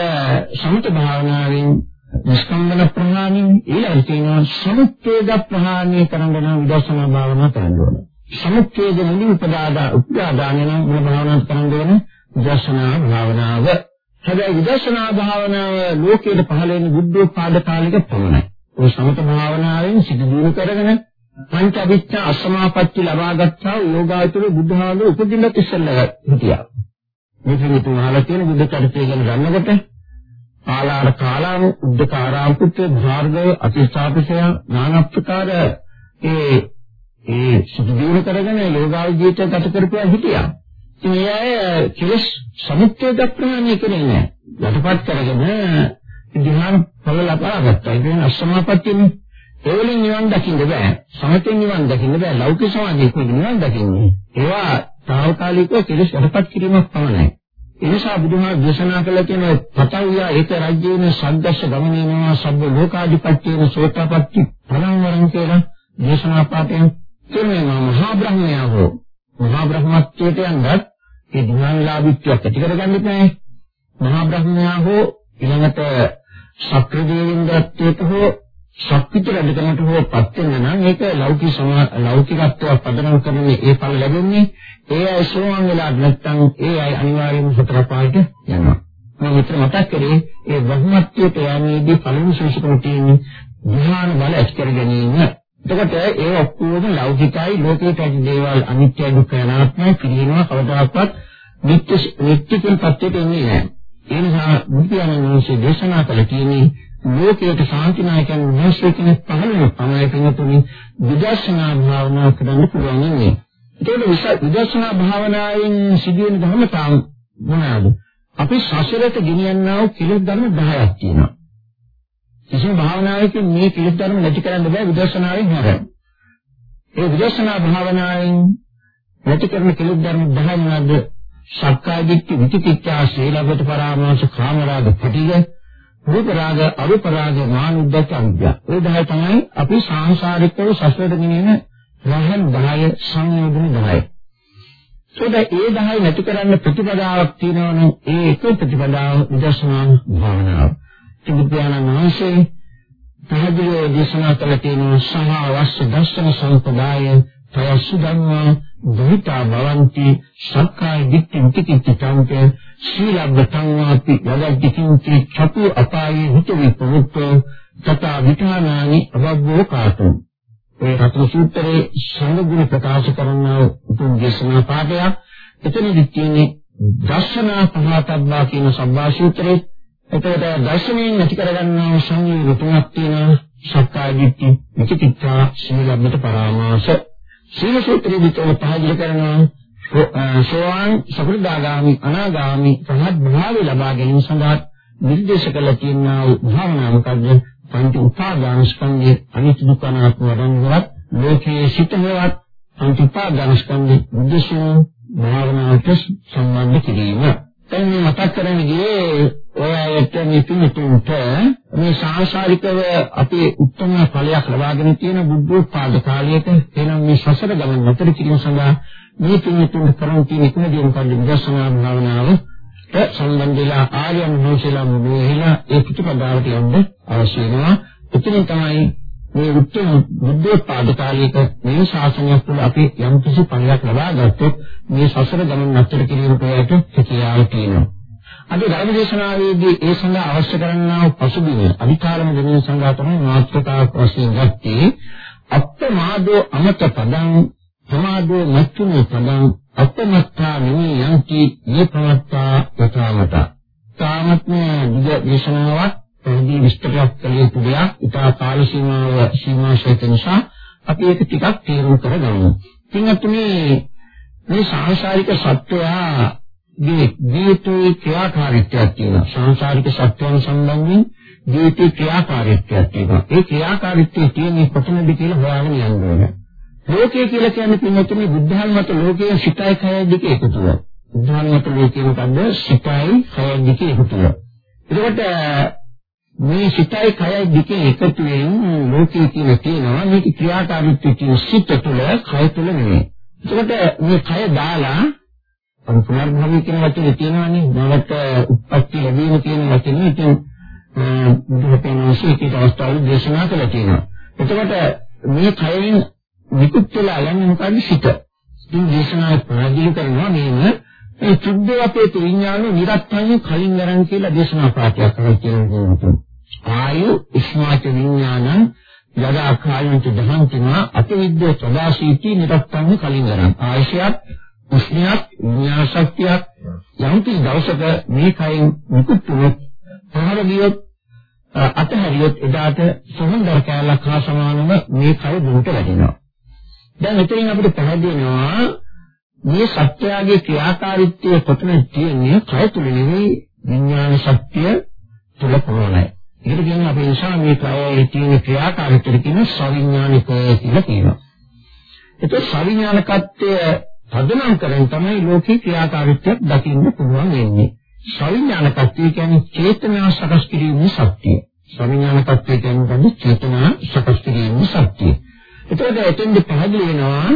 සමත භාවනාවෙන් නිස්කම්බන ප්‍රහාණය ඊළඟට තියෙනවා සමුච්ඡේද ප්‍රහාණය කරන්න නම් විදර්ශනා භාවනා කරන්න ඕන. සමුච්ඡේද මුලින් උපදාදා උපදාදාන නම් මොන භාවනාවක් කරන්න ඕන? විදර්ශනා භාවනාව. හැබැයි විදර්ශනා භාවනාව ලෝකයේ පහළ වෙන බුද්ධෝත්පාද කාලයක පමණයි. ඒ සමත භාවනාවෙන් සිදු දිනු කරගෙන පංච අවිච්ඡා අසමාපatti ලබා ගත්තා යෝගාචර බුද්ධහාමුදුර උපදින්නත් ඉස්සෙල්ලා හිටියා. මේ පිළිතුරු අහලා තියෙන බුද්ධ චරිතය ගැන ගන්නකොට ආලාර කාලාම උද්දකාරාම පුත්‍ර භාර්ගව අතිශාපිසය নানা ප්‍රකාර ඒ ඒ සුදුදීන කරගෙන යෝගාව ජීවිත ගත කරපුවා හිටියා. ඉතින් ඒ අය කිවිස් සමුච්ඡේද ප්‍රහාණය කරේ නෑ. යටපත් කරගෙන ධ්‍යාන ඵල ලබාගත්තා. ඉතින් අස්සමාපත්තින් ඒවලින් නිවන් දකින්න බෑ. සමතෙන් නිවන් දකින්න බෑ. ලෞකික සමාධියකින් නිවන් දකින්නේ. ඒවා తాවකාලිකව කිවිස් යටපත් කිරීමක් පමණයි. ඒ නිසා බුදුහාම දේශනා කළ තියෙන පතවිය ඒක රාජ්‍යේන සද්දස්ස ගමනේනවා සබ්බ ලෝකාධිපත්‍යේන සෝතාපට්ටි පරංවරං කියලා දේශනා පාඨයෙන් කියන්නේ මහා බ්‍රහ්මයා හෝ මහා බ්‍රහ්මත්වයට යනවත් ඒ ධ්‍යානලාභීත්වයක් ඇති කරගන්න බෑ. මහා බ්‍රහ්මයා හෝ ඊළඟට ශක්‍ර දේවින්දත්වයට හෝ ශක්තිත රැඳකමට හෝ පත් වෙන නම් ඒක ලෞකික ලෞකිකත්වය පදනම් කරන්නේ ඒ ඵල ලැබෙන්නේ ඒ අය සෝවාන් වෙලා නැත්නම් ඒ අය අනිවාර්යයෙන්ම සතර පායට යනවා. මම විතර මතක් කරේ ඒ බ්‍රහ්මත්වයට යන්නේදී පළමු ශේෂකම තියෙන්නේ ධ්‍යාන බල ඇති කර ගැනීම. එතකොට ඒ ඔක්කොම ලෞකිකයි ලෝකයට ඇති දේවල් අනිත්‍ය දුක්ඛ අනාත්මයි පිළිගන්නවා කවදාකවත් නිත්‍ය නිත්‍ය කියන පැත්තට එන්නේ නැහැ. ඒ නිසා බුදුන් වහන්සේ දේශනා කළ තියෙන්නේ ලෝකයට ශාන්ති නායකයන් වහන්සේ කෙනෙක් පහළ වෙන පමණයි කෙනෙකුනි විදර්ශනා භාවනා කරන්න පුළුවන් ඉන්නේ. ඒකේ විදර්ශනා භාවනාවෙන් සිදුවෙන ධර්මතාව මොනවාද? අපි සසරට ගෙනියන්නා වූ කිලස් ධර්ම 10ක් තියෙනවා. කිසිම භාවනාවකින් මේ කිලස් ධර්ම නැති කරන්න බෑ විදර්ශනාවෙන් හැර. ඒ විදර්ශනා භාවනාවෙන් නැති කරන කිලස් ධර්ම 10 මොනවාද? සක්කාය දිට්ඨි විචිකිච්ඡා සීලබ්බත පරාමාස කාමරාග පිටිය රූප රාග අරූප රාග මානුද්දච්ච අවිද්‍යාව. ඒ 10 තමයි අපි සාංශාරිකව සසරට ගෙනියන රහන් 10 සංයෝජන 10. ඒද ඒ 10 නැති කරන්න ප්‍රතිපදාවක් තියෙනවනේ ඒ එක ප්‍රතිපදාව විදර්ශනා භාවනාව. තිබුණාන වහන්සේ පහදියේ දේශනා කළ තියෙන සහ අවශ්‍ය දර්ශන සම්පදාය තයසු ධම්මා දුහිතා භවಂತಿ සක්කාය දිට්ඨි විචිකිච්ඡ චාන්තේ සීලබ්බතං වාපි යදද්දිකින්ති චතු අපායේ හිත විපමුක්තෝ තථා විඨානානි අවබ්බෝ කාතෝ ඒ රත්න සූත්‍රයේ සංගුණ ප්‍රකාශ කරන උතුම් දේශනා පාඩයක්. එතනදි තියෙන්නේ දර්ශනා පහතබ්බා කියන සම්භා සූත්‍රයේ එතකොට දර්ශනයෙන් ඇති කරගන්නා සංයෝග තුනක් තියෙනවා සක්කාය දිට්ඨි විචිකිච්ඡා සීලබ්බත පරාමාස. සීල සූත්‍රයේ විතර පහදලා කරනවා සෝවාන් සකෘදාගාමි අනාගාමි රහත් භාවය ලබා ගැනීම සඳහා නිර්දේශ කළ තියෙනා භාවනා මොකද්ද පංච උපාදාන ස්කන්ධයේ අනිත්‍ය දුක්ඛ අනාත්ම වරන්වත් ලෝකයේ සිටවත් පංච උපාදාන ස්කන්ධයේ උද්දේශය භාවනාවට සම්බන්ධ කිරීම. දැන් මේ මතක් කරන්නේ ගියේ ඔය ඇයට මේ පිටුන්ට මේ සාංශාරිකව අපේ උත්තම ඵලයක් ලබාගෙන තියෙන බුද්ධෝත්පාද කාලයක එනම් මේ සසර ගමන නතර කිරීම සඳහා මේ පිටුන්ට කරන් තියෙන එකම දේ මොකද විදර්ශනා භාවනාව සම්බන්ධලා ආර්යයන් වහන්සේලා මොනවාලා ඒ පිටපදාවට යන්න අවශ්‍ය වෙනවා. එතනින් තමයි මේ උත්තර බුද්ධෝත්පාද කාලයක මේ ශාසනයක් තුළ අපි යම් කිසි පණයක් ලබා ගත්තොත් මේ සසර ගමන නතර කිරීමට හැකියාව තියෙනවා. අද ධර්ම දේශනාවේදී ඒ සඳහා අවශ්‍ය කරන්නා පසුබිම අධිකාරම දෙන සඳහා තමයි මාත්‍රකාවක් වශයෙන් ගත්තේ අප්‍රමාදෝ අමත පදං ප්‍රමාදෝ මච්චුනි පදං අපමත්තා නෙමෙයි යන්ති මේ ප්‍රවත්තා යථාමත. තාමත්ම දේශනාවක් පැහැදිලි විස්තරයක් කළ යුතු දෙයක්. ඊට කාල සීමාව සීමා ශේත නිසා අපි ඒක ටිකක් තේරුම් කරගමු. ඉතින් මේ මේ සාංශාරික සත්‍යයා ජීවිතයේ ක්‍රියාකාරීත්වයක් තියෙනවා. සංසාරික සත්‍යයන් සම්බන්ධයෙන් ජීවිතේ ක්‍රියාකාරීත්වයක් තියෙනවා. ඒ ක්‍රියාකාරීත්වය තියෙන්නේ කොතනද කියලා හොයාගෙන යන්න ඕනේ. ලෝකය කියලා කියන්නේ පින්වතුනි බුද්ධාගමත ලෝකයේ සිතයි කයයි දෙක එකතුව. බුද්ධාගමත ලෝකයේ මොකද්ද? සිතයි කයයි දෙක එකතුව. එතකොට මේ සිතයි කයයි දෙක එකතුවෙන් ලෝකයේ කියලා තියෙනවා මේක ක්‍රියාකාරීත්වය කියන සිත තුළ කය තුළ නෙමෙයි. එතකොට මේ කය දාලා අර පුනර්භවය කියන වචනේ තියෙනවානේ නවත උත්පත්ති ලැබීම කියන වචනේ ඉතින් බුදුහතනෝසේ කී අවස්ථාවේ දේශනා කළා තියෙනවා. එතකොට මේ කයෙන් විකුත් වෙලා යන්නේ මොකද්ද සිත. ඉතින් දේශනා ප්‍රාජිල කරනවා මේව ඒ සුද්ධ අපේ විඥාන නිරත්තන්නේ කලින් ගරන් කියලා දේශනා පාඨයක් කරලා කියනවා. ආයු ඉස්මාච විඥානං යදා කායන්ත දහන්තිනා අතිවිද්‍ය සදාසීති නිරත්තං කලින් ගන්න. ආයශයත් උෂ්ණයක් විඤ්ඤාශක්තියක් යම් කිසි දවසක මේ කයින් මුකුත් වුණොත් පහර ගියොත් අතහැරියොත් එදාට සමුන්දර කැලක් හා සමානව මේ කය දුකට වැටෙනවා. දැන් මෙතනින් අපිට පැහැදිලි වෙනවා මේ සත්‍යයේ ක්‍රියාකාරීත්වය කොතනද තියෙන්නේ කය තුල නෙවෙයි විඥාන ශක්තිය තුල පමණයි. ඒකට කියන්නේ අපේ නිසා මේ කයේ තියෙන ක්‍රියාකාරීත්වය කියන සවිඥානික කියලා කියනවා. ඒක සවිඥානිකත්වය පදනම් කරගෙන තමයි ලෝකේ ක්‍රියාකාරීත්වයක් දකින්න පුළුවන් වෙන්නේ. සවිඥානිකත්වය කියන්නේ චේතනා සකස් කිරීමේ ශක්තිය. සවිඥානිකත්වය කියන්නේ චේතනා සකස් කිරීමේ ශක්තිය. එතකොට එතෙන්ද පැහැදිලි වෙනවා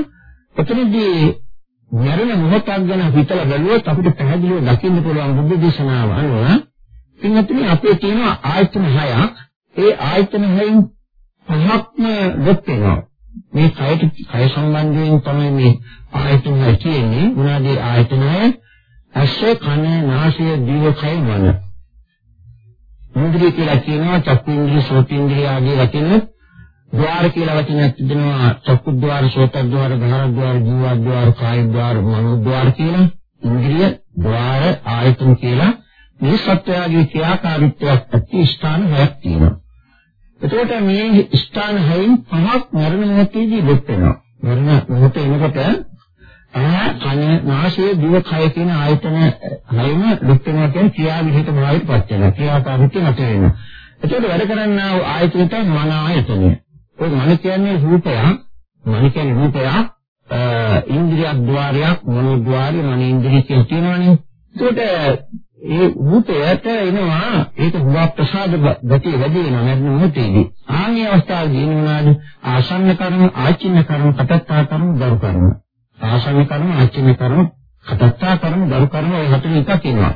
එතනදී මරණ මොහොතක් ගැන හිතලා බැලුවොත් අපිට පැහැදිලිව දකින්න පුළුවන් බුද්ධ දේශනාව අනුව පින්වත්නි අපේ තියෙන ආයතන හයක් ඒ ආයතන හයෙන් පහක්ම දෙත් වෙනවා මේ කයට කය සම්බන්ධයෙන් තමයි මේ ආයතන තියෙන්නේ. මොනවාගේ ආයතනය ඇස කන නාසය දිව කය මන. ඉන්ද්‍රිය කියලා කියනවා චක්කුන්ද්‍රිය සෝතින්ද්‍රිය ආදී වචන. ద్వාර කියලා වචනයක් තිබෙනවා චක්කු ద్వාර සෝත ద్వාර ගහර ద్వාර ජීව ద్వාර කාය ద్వාර මනෝ ద్వාර කියලා. ඉන්ද්‍රිය ద్వාර ආයතන කියලා මේ සත්‍යයේ ක්‍රියාකාරීත්වයක් ඇති ස්ථාන හයක් තියෙනවා. එතකොට මේ ස්ථාන හයෙන් පහක් මරණ මොහොතේදී ලොක් වෙනවා. මරණ මොහොත එනකොට ආ කන නාසය දිව කය කියන ආයතන හයම ලොක් වෙනවා කියන ක්‍රියා විහිිත භාවයට පත් වෙනවා. ක්‍රියාකාරීත්වය නැති වෙනවා. එතකොට වැඩ කරන්නා වූ ආයතනයට මන ආයතනය. ඔය මන කියන්නේ රූපයක්. මන කියන්නේ රූපයක්. ඉන්ද්‍රිය ద్వාරයක් මනෝද්වාරය මන ඉන්ද්‍රිය කියලා තියෙනවනේ. එතකොට ඒ රූපයට එනවා. ඒක හුඟක් ප්‍රසාද ගතිය වැඩි වෙනවා නැත්නම් මොහොතේදී ආන්‍ය අවස්ථාවේදී එනවාද ආසන්න කර්ම ආචින්න කර්ම කටත්තා කර්ම දරු කර්ම. ආසන්න කර්ම ආචින්න කර්ම කටත්තා කර්ම දරු කර්ම ඔය හතර එකක් එනවා.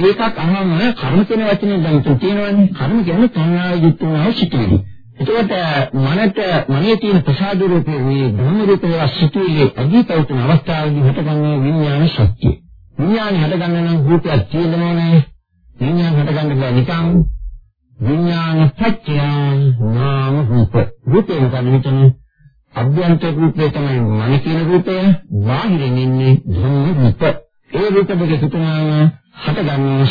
ඒකක් අහම කර්ම කියන වචනේ දැන් තියෙනවනේ. කර්ම කියන්නේ තණ්හාව යුක්තව සිටිවිලි එතකොට මනට මනේ තියෙන ප්‍රසාද රූපේ මේ ධම්ම රූපේ සිටිවිලි අධිපෞතන අවස්ථාවේදී හටගන්නේ විඥාන ශක්තිය. විඥානය හටගන්න නම් රූපයක් තියෙනවා නේ. විඥාන හටගන්න බෑ නිකන්. විඥාන පත්‍ය නාම රූප. රූපේ මොකද මෙතන? අභ්‍යන්තර රූපේ තමයි මන කියන රූපය. බාහිරින් ඉන්නේ ධම්ම රූප. ඒ රූප දෙක තුනම හටගන්න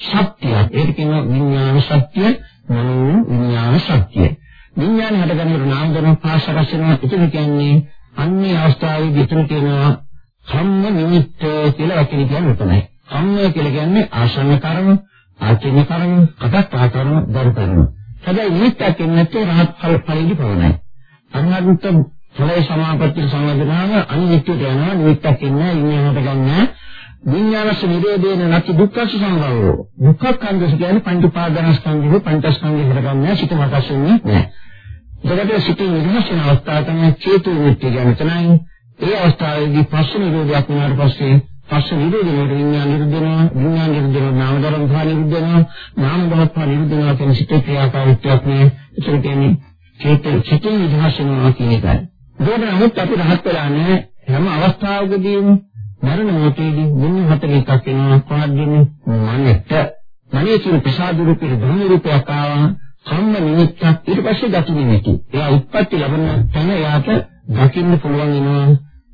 ශක්තිය. ඒක කියන විඥාන ශක්තිය, මනෝ විඥාන ශක්තිය. විඥාන හටගන්නට නාම ධර්ම පාසරසන ඉතින් කියන්නේ අන්නේ අවස්ථාවේ විතර කියනවා කම්ම නිමිත්ත කියලා වචන කියන්නේ උතනයි. කම්ම කියලා කියන්නේ ආසන්න කර්ම, ආචින්න කර්ම, කටත් ආකර්ම, දරු කර්ම. හැබැයි නිමිත්තක් නැත්තේ රහත් ඵල ඵලෙදි පවණයි. අනාගත ඵලයේ සමාපatti සංවදනාව අනිත්‍යයට යනවා නිමිත්තක් ඉන්නේ ඉන්නහට ගන්න. විඥානස නිරෝධේන නැති දුක්ඛ සංගමෝ. දුක්ඛ කන්දස කියන්නේ පංච පාදනස්කන්ධේ පංචස්කන්ධේ හටගන්නේ සිත මතස් වෙන්නේ නැහැ. ඒකට සිතින් නිදහස් වෙන අවස්ථාව තමයි චේතු විමුක්තිය කියන්නේ. තමයි ඒ අවස්ථාවේදී පස්ස නිරෝධයක් වුණාට පස්සේ පස්ස නිරෝධයට විඥාන නිරුද්ධ වෙනවා විඥාන නිරුද්ධ වෙනවා නාම ධර්ම පහ නිරුද්ධ වෙනවා නාම ධර්ම පහ නිරුද්ධ වෙනවා කියන සිත ක්‍රියාකාරීත්වයක් නේ ඒකට කියන්නේ චේත චිතින් නිදහස් වෙනවා කියන එකයි. ඒකට නමුත් අපි රහත් වෙලා නැහැ. හැම අවස්ථාවකදීම මරණ මොහොතේදී මුන්න හතර එකක් වෙනවා. පාඩන්නේ මනෙට මනේ කියන ප්‍රසාද රූපේ ධන රූපයක් ආවා. සම්ම නිමිත්තක්. ඊට පස්සේ ගති නිමිති. එයා උත්පත්ති ලැබෙන තැන එයාට දකින්න පුළුවන් වෙනවා.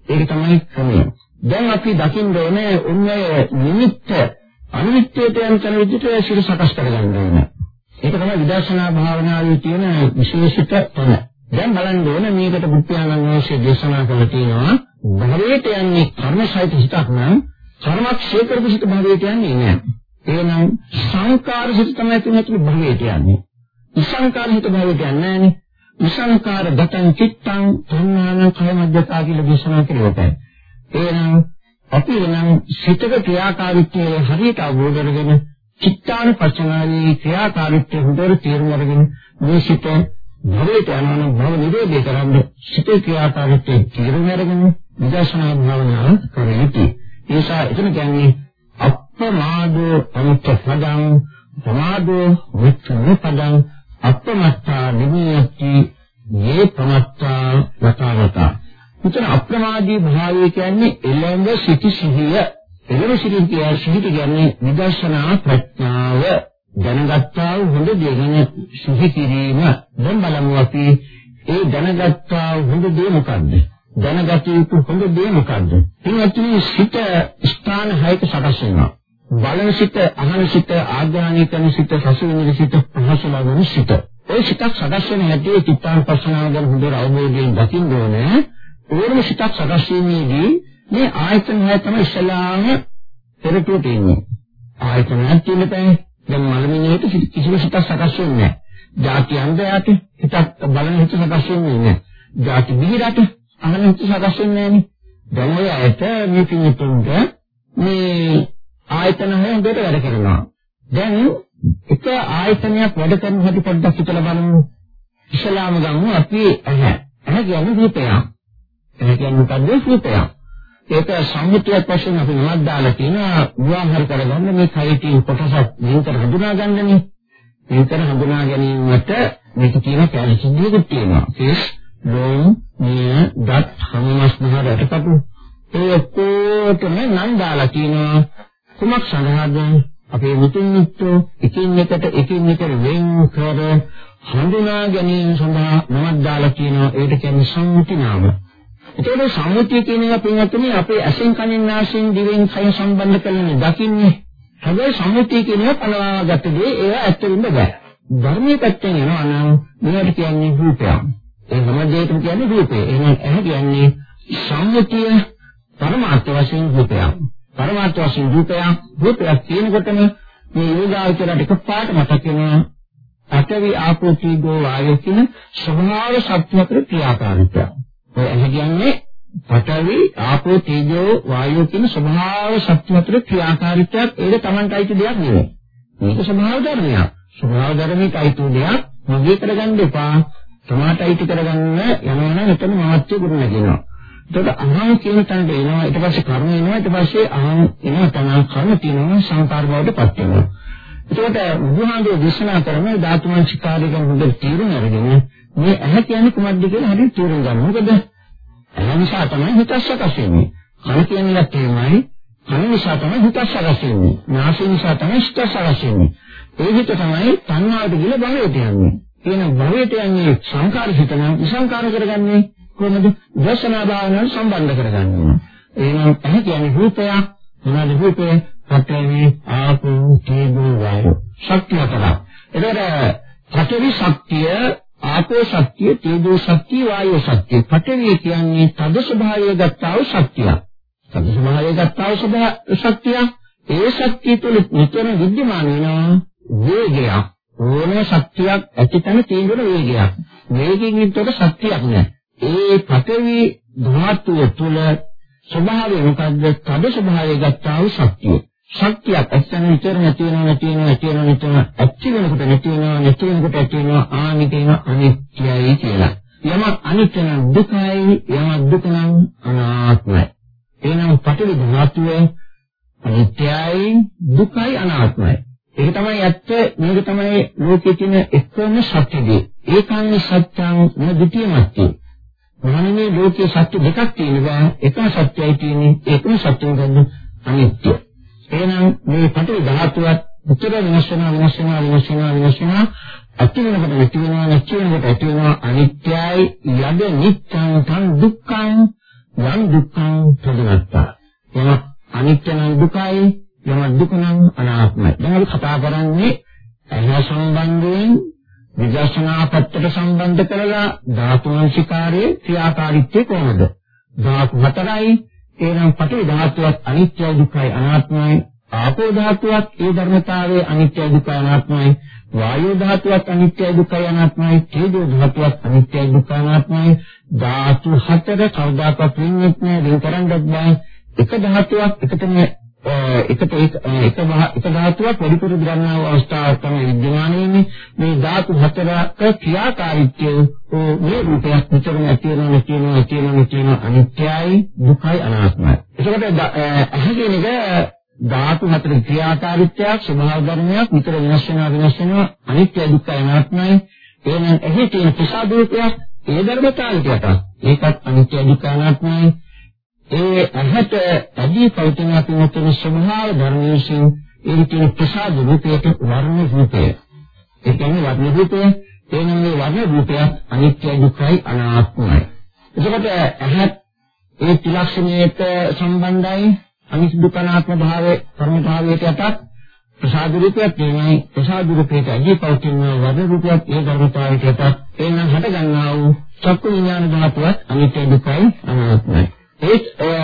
ඒක තමයි ක්‍රමය. දැන් අපි දකින්න ඕනේ උන්වය නිමිත්ත අනිත්‍යයට යන තැන විදිහට සිර සකස් කරගන්න ඕනේ. ඒක තමයි විදර්ශනා භාවනාවේ තියෙන විශේෂිත තැන. දැන් බලන්න ඕනේ මේකට බුද්ධයාණන් වහන්සේ දේශනා කළා තියෙනවා භවයට යන්නේ කර්ම සහිත හිතක් නම් කර්මක්ෂය කරපු හිත භවයට යන්නේ නැහැ. එහෙනම් සංකාර හිත තමයි තුනතුළු භවයට යන්නේ. විසංකාර හිත භවයට යන්නේ නැහැ. විසංකාර ගතං චිත්තං තණ්හාන කය මැදතා කියලා දේශනා කළේකයි. එහෙනම් අපි නම් සිතක ක්‍රියාකාරීත්වයේ හරියට අවබෝධ කරගෙන චිත්තාන පචනාවේ ක්‍රියාකාරීත්වය හොඳට තේරුම් අරගෙන මේ සිත භවයට යනවා භව නිරෝධය කරන්න සිතේ ක්‍රියාකාරීත්වය තේරුම් අරගෙන විදර්ශනා භාවනාව කරන්නේ. ඒ නිසා එතන කියන්නේ අප්‍රමාදෝ අනුත් පදං ප්‍රමාදෝ විච්ඡන පදං අප්‍රමත්තා නිමියති මේ ප්‍රමත්තා වතාවතා. උතන අප්‍රමාදී භාවය කියන්නේ එළඹ සිටි සිහිය. එළඹ සිටි කියන්නේ සිහිත කියන්නේ විදර්ශනා ප්‍රඥාව. දැනගත්තා වූ හොඳ දේ ගැන සිහි කිරීම දැන් බලමු අපි ඒ දැනගත්තා වූ හොඳ දේ මොකද්ද? දැනගත යුතු හොඳ දේ මොකද්ද? පින්වත්නි සිත ස්ථාන හයක සකස් වෙනවා. බලන සිත, අහන සිත, ආඥානික කරන සිත, රසවිඳින සිත, පහසුලවන සිත. ඒ සිතක් සකස් වෙන හැටි චිත්තානුපස්සනාව ගැන හොඳට අවබෝධයෙන් දකින්න ඕනේ. ඕනම සිතක් සකස් වීමේදී මේ ආයතන හය තමයි ඉස්සලාම පෙරටුවට එන්නේ. ආයතනයක් තියෙන තැන දැන් මලමිණියට කිසිම සිතක් සකස් වෙන්නේ නැහැ. ಜಾති අන්දයට හිතක් බලන හිත සකස් වෙන්නේ නැහැ. ಜಾති බිහිරට අහන හිත සකස් වෙන්නේ නැහැ. දැන් ඔය ඇයට මේ පිටුතුන්ට මේ ආයතන හය හොඳට වැඩ කරනවා. දැන් එක ආයතනයක් වැඩ කරන හැටි පොඩ්ඩක් හිතලා බලමු. ඉස්ලාම ගමු අපි ඇහැ. ඇහැ කියන්නේ රූපයක්. ඇහැ කියන්නේ මොකද්ද රූපයක්. ඒක සම්මුතියක් වශයෙන් අපි නමක් දාලා තියෙනවා විවාහර කරගන්න මේ කයිටි කොටසක් විතර හඳුනා ගන්නනේ. විතර හඳුනා ගැනීමට මේක තියෙන කැලසිද්ධියකුත් තියෙනවා. ඒස් ලෝම, නිය, දත්, හමනස් මහරටකටු ඒ ඔක්කොටම නම් දාලා තියෙනවා. කුමක් සඳහාද? අපේ මුතුන් මිත්තෝ එකින් එකට එකින් එකට වෙන් කර හඳුනා ගැනීම සඳහා නමක් දාලා තියෙනවා. ඒකට කියන්නේ සම්මුති නාම. ඒකේ සම්මුතිය කියන එක පින්වත්නි අපේ ඇසෙන් කනෙන් නාසයෙන් දිවෙන් කය සම්බන්ධ කරගෙන දකින්නේ. හැබැයි සම්මුතිය කියන එක පලවාගත්ත දේ ඒවා ඇත්තෙන්න බෑ. ධර්මයේ පැත්තෙන් යනවා නම් මේකට කියන්නේ රූපයක්. ඒ හැම දෙයකම කියන්නේ රූපය. එහෙනම් ඇහැ කියන්නේ සම්මුතිය පරමාර්ථ වශයෙන් රූපයක්. පරමාර්ථ වශයෙන් රූපයක් රූපයක් කියනකොටම මේ යෝගාචරයට එකපාරට මතක් වෙනවා අටවි ආපෝ තීගෝ වායෝ කියන ස්වභාව සත්‍ය අතර ක්‍රියාකාරීත්වය. ඔය ඇහැ කියන්නේ පඨවි ආපෝ තීජෝ වායෝ කියන ස්වභාව සත්‍ය අතර ක්‍රියාකාරීත්වයක් ඒක Tamanට අයිති දෙයක් නෙවෙයි. මේක ස්වභාව ධර්මයක්. ස්වභාව ධර්මයක අයිති දෙයක් මගේ කරගන්න එපා. තමාට අයිති කරගන්න යනවා නම් එතන මහත්ය ගුණ නැගෙනවා. එතකොට අහං කියන තැනට එනවා ඊට පස්සේ කර්ම එනවා ඊට පස්සේ අහං එනවා තමයි කර්ම තියෙනවා සංකාර බවට පත් වෙනවා. එතකොට බුදුහාමුදුරුවෝ දේශනා කරන ධාතු මනසිකාරය ගැන හොඳට තීරුම් අරගෙන මේ ඇහැ කියන්නේ කුමක්ද කියලා හරියට තීරුම් ගන්න. මොකද ඇහැ නිසා තමයි හිත සකස් වෙන්නේ. කන කියන්නේ එහෙමයි. කන නිසා තමයි හිත සකස් වෙන්නේ. නාසය නිසා තමයි හිත සකස් වෙන්නේ. ඒ හිත තමයි තණ්හාවට ගිල භවයට යන්නේ. කියන භවයට යන්නේ සංකාර හිත නම් විසංකාර කරගන්නේ කොහොමද? දර්ශනා භාවනාව සම්බන්ධ කරගන්නවා. එහෙනම් ඇහැ කියන්නේ රූපයක්. මොනවාද රූපය? පඨවි ආපෝ තේජෝ වායෝ ශක්තිය හතරක්. එතකොට පඨවි ශක්තිය ආපෝ ශක්තිය තේජෝ ශක්තිය වායෝ ශක්තිය. පඨවි කියන්නේ තද ස්වභාවය ගත්තා වූ ශක්තිය. තද ස්වභාවය ගත්තා වූ ශක්තිය. ඒ ශක්තිය තුළ නිතර විද්‍යමාන වෙන වේගයක්. ඕනෑ ශක්තියක් ඇතිතන තියෙන වේගයක්. වේගයෙන් යුක්ත ශක්තියක් නෑ. ඒ පඨවි ධාතුව තුළ ස්වභාවය මොකද්ද? තද ස්වභාවය ගත්තා වූ ශක්තිය. ශක්තියක් ඇත්තම විතර නැති වෙනවා නැති වෙනවා නැති වෙනවා නැති වෙනවා ඇති වෙනකොට නැති වෙනවා නැති වෙනකොට ඇති වෙනවා ආනිකේන අනිත්‍යයි කියලා. යමක් අනිත්‍ය නම් දුකයි යමක් දුක නම් අනාත්මයි. එහෙනම් පටිවි ධාතුව අනිත්‍යයි දුකයි අනාත්මයි. ඒක තමයි ඇත්ත මේක තමයි ලෝකයේ තියෙන එකම සත්‍යදී. ඒකාන්ත සත්‍යං න ද්විතීයමත්ති. මහණෙනි ලෝකයේ සත්‍ය දෙකක් තියෙනවා. එකම සත්‍යයි තියෙන්නේ ඒකම සත්‍යයෙන් ගන්න අනිත්‍යයි. එහෙනම් මේ පටවි ධාතුවත් උත්තර වෙනස් වෙනවා වෙනස් වෙනවා වෙනස් වෙනවා වෙනස් වෙනවා ඇති වෙනකොට නැති වෙනවා නැති වෙනකොට ඇති වෙනවා අනිත්‍යයි යද නිත්‍යං තං දුක්ඛං යම් දුක්ඛං ප්‍රතිවත්තා එන අනිත්‍ය නම් දුකයි යම දුක නම් අනාත්මයි දැන් අපි කතා කරන්නේ ඇහැ සම්බන්ධයෙන් විදර්ශනා පැත්තට සම්බන්ධ කරලා ධාතුන්සිකාරයේ ක්‍රියාකාරීත්වය කොහොමද? ධාතු හතරයි එනම් පඨවි ධාතුවත් අනිත්‍ය දුක්ඛයි අනාත්මයි. ආපෝ ධාතුවත් ඒ ධර්මතාවයේ අනිත්‍ය දුක්ඛයි අනාත්මයි. වායෝ ධාතුවත් අනිත්‍ය දුක්ඛයි අනාත්මයි. තේජෝ ධාතුවත් අනිත්‍ය දුක්ඛයි අනාත්මයි. ධාතු හතර කවදාකවත් වෙන්නේ නැහැ වෙන කරන්නත් බෑ. එක ධාතුවක් එකතන එකට ඒක එක එක ධාතුවක් පරිපූර්ණ ගන්නා වූ අවස්ථාවක් තමයි විද්‍යමාන වෙන්නේ. මේ ධාතු හතරක ක්‍රියාකාරීත්වය මේ රූපයක් විතරම ඇති වෙනවා නැති වෙනවා නැති වෙනවා නැති වෙනවා අනිත්‍යයි දුකයි අනාත්මයි ඒකට අහගෙන එක ධාතු හතර ක්‍රියාකාරීත්වයක් ස්වභාව ධර්මයක් විතර වෙනස් වෙනවා වෙනස් වෙනවා. අනිත්‍ය දුක්ඛ අනාත්මයි. එහෙනම් එහි තියෙන ප්‍රසාදූපයක් ඒ ධර්මතාවයට ඒකත් අනිත්‍ය දුක්ඛ අනාත්මයි. ඒ ඇහැට ඇදී පවතින පින්වතුන් ස්වභාව ධර්මයෙන් ඒ කියන ප්‍රසාද රූපයට වර්ණ රූපය. ඒ කියන්නේ වර්ණ රූපය එනම් මේ වර්ණ රූපය අනිත්‍ය දුක්ඛයි අනාත්මයි. එතකොට ඇහත් ඒ ත්‍රිලක්ෂණයට සම්බන්ධයි අනිත්‍ය දුක්ඛ අනාත්ම භාවයේ කර්ම භාවයට යටත් ප්‍රසාද රූපයක් තියෙනයි ප්‍රසාද රූපයට අදී පවතින වර්ණ රූපයක් ඒ ධර්මතාවයට යටත් එනම් හට ගන්නා වූ චක්කු විඥාන ධාතුවත් අනිත්‍ය දුක්ඛයි අනාත්මයි. ඒ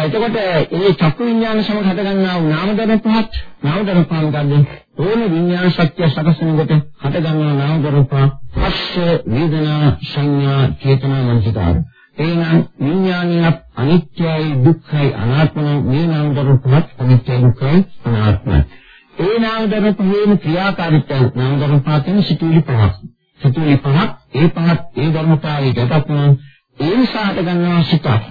එතකොට මේ චක්කු විඥාන සමග හට ගන්නා වූ නාම ධර්ම පහත් නාම ධර්ම පහ මොකද්ද? ඕන විඥාන ශක්තිය සකසනකොට හට ගන්නා නාම ධර්ම පහ පස්ස වේදනා සංඥා චේතනා මනසිකාර. එහෙනම් විඥානිය අනිත්‍යයි දුක්ඛයි අනාත්මයි මේ නාම ධර්ම පහත් අනිත්‍යයි දුක්ඛයි අනාත්මයි. ඒ නාම ධර්ම පහේම ක්‍රියාකාරීත්වය නාම ධර්ම පහ කියන්නේ සිතුවිලි පහක්. සිතුවිලි පහක් ඒ පහත් ඒ ධර්මතාවයට යටත් නම් ඒ නිසාට ගන්නවා සිතක්.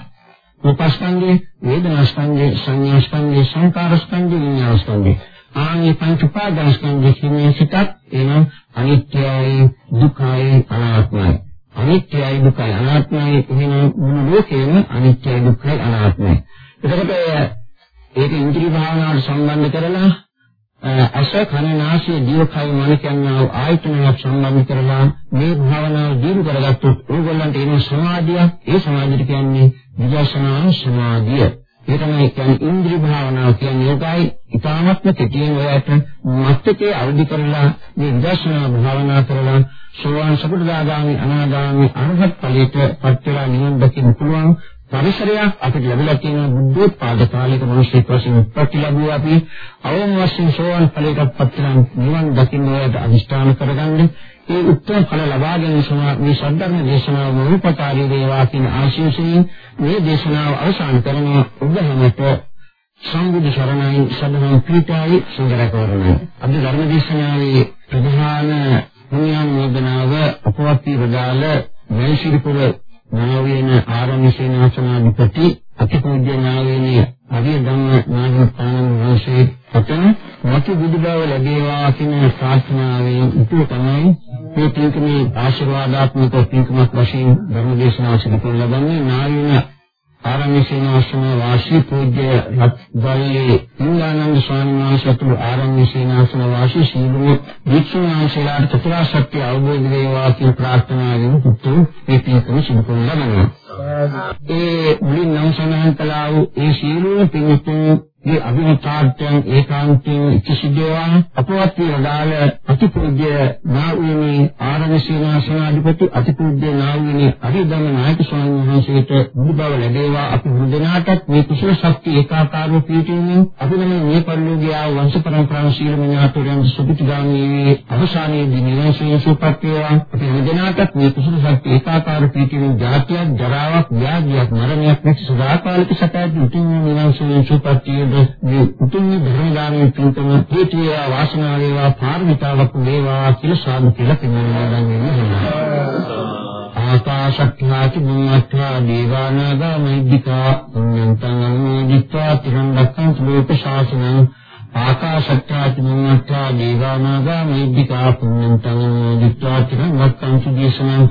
රූපස්කන්ධේ, වේදනාස්කන්ධේ, සංඥාස්කන්ධේ, සංකාරස්කන්ධේ, විඤ්ඤාණස්කන්ධේ. ආනි පංච උපාදානස්කන්ධේ කියන්නේ සිතක් එනම් අනිත්‍යයි, දුකයි, අනාත්මයි. අනිත්‍යයි, දුකයි, අනාත්මයි කියන මුළු ලෝකෙම අනිත්‍යයි, දුකයි, අනාත්මයි. එතකොට ඒක ඉන්ද්‍රිය භාවනාවට සම්බන්ධ කරලා අස කන නාසය දිවකය මන කියනවා ආයතනයක් සම්බන්ධ කරලා මේ භාවනාව දිනු කරගත්තොත් ඕගොල්ලන්ට එන සමාධිය ඒ සමාධිය කියන්නේ විදර්ශනා සමාධිය. ඒ තමයි කියන්නේ ඉන්ද්‍රිය භාවනාව කියන්නේ. ඒකයි ඊටාත්ම කෙටියෙන් ඔයාලට මස්තකේ අවදි කරලා මේ විදර්ශනා භාවනා කරලා සෝවාන් සකෘදාගාමි අනාගාමි අරහත් ඵලයට පත් වෙලා නිවන් දකින්න පුළුවන්. පරිසරයක් අපිට ලැබිලා තියෙන බුද්ධෝත්පාද කාලයක මිනිස්සෙක් වශයෙන් උත්පත්ති ලැබුවා අපි. අවම වශයෙන් සෝවන් ඵලයකට පත් වෙන නිවන් දකින්න වලට අදිෂ්ඨාන කරගන්න. ඒ උත්තර ඵල ලබා ගැනීම මේ සද්ධර්ම දේශනාව මොහොතකාරී වේවා කියන ආශිර්වාදයෙන් මේ දේශනාව අවසන් කරන ඔබ සම්බුදු සරණයි සදහම් පීඨායි සුන්දරකවරණයි අද ධර්ම දේශනාවේ ප්‍රධාන පුණ්‍යානුමෝදනාව අපවත් වේදාල මේශිරිපුර නාවේන ආරණ්‍ය සේනාසනාධිපති අතිපූජ්‍ය නාවේන අරිය ධම්ම නාගපාන වහන්සේ පතන මතු බුදු බව ලැබේවා කියන ප්‍රාර්ථනාවෙන් උතුම් තමයි මේ පින්කමේ ආශිර්වාදාත්මක පින්කමක් වශයෙන් ධර්ම දේශනාව සිදු කරන ලබන්නේ නාවේන ආරණ්‍ය සේනාසන වාසී පූජ්‍ය රත්ගල්ලේ ඉන්දානන්ද ස්වාමීන් වහන්සේතුළු ආරණ්‍ය සේනාසන වාසී සීලමු වික්ෂුණාංශලාට චතුරාර්ය සත්‍ය අවබෝධ වේවා කියන ප්‍රාර්ථනාවෙන් පුතු මේ පින්කම සිදු කරන ලබනවා. ඒ මුලින් නම් සඳහන් කළා වූ ඒ සීලුම පින්තුන් මේ අභිනතාර්ථයන් ඒකාන්තයෙන් කිසිදේවා අපවත් වේදාල අතිපූජ්‍ය නාවුනි ආරණ සීනාසනාධිපති අතිපූජ්‍ය නාවුනි අරිදම නායක ස්වාමීන් වහන්සේට බුදු බව ලැබේවා. අපි මුදනාටත් මේ කුසල ශක්තිය ඒකාකාරව පිළිතුරුමින් අපි නම් මේ පරිලෝකීය වංශ පරම්පරාව සීල මනාතුරයන් සුපිතිගාමී අවසානයේදී නිවසේ සුපත් වේවා. අපි මුදනාටත් මේ කුසල ශක්තිය ඒකාකාරව පිළිතුරුමින් ජාතියක් ජරාවක් ව්‍යාධියක් මරණයක් නැති සදාකාලික සත්‍යදී උතුම් නිවසේ සුපත් මේ උතුම් ධර්මදානයේ පින්කම හේතු වේවා වාසනාව වේවා පාරමිතාවක් වේවා කියලා සාදු කියලා පින්නනවා නම් වෙනවා. ආකාශක්ඛාති බුම්මත්වා දේවානාග මහිද්దికා පුඤ්ඤන්තං අනුමෝදිත්වා තිරන් රක්ඛන්තු ලෝක ශාසනං ආකාශක්ඛාති බුම්මත්වා දේවානාග මහිද්దికා පුඤ්ඤන්තං අනුමෝදිත්වා තිරන් රක්ඛන්තු දේශනං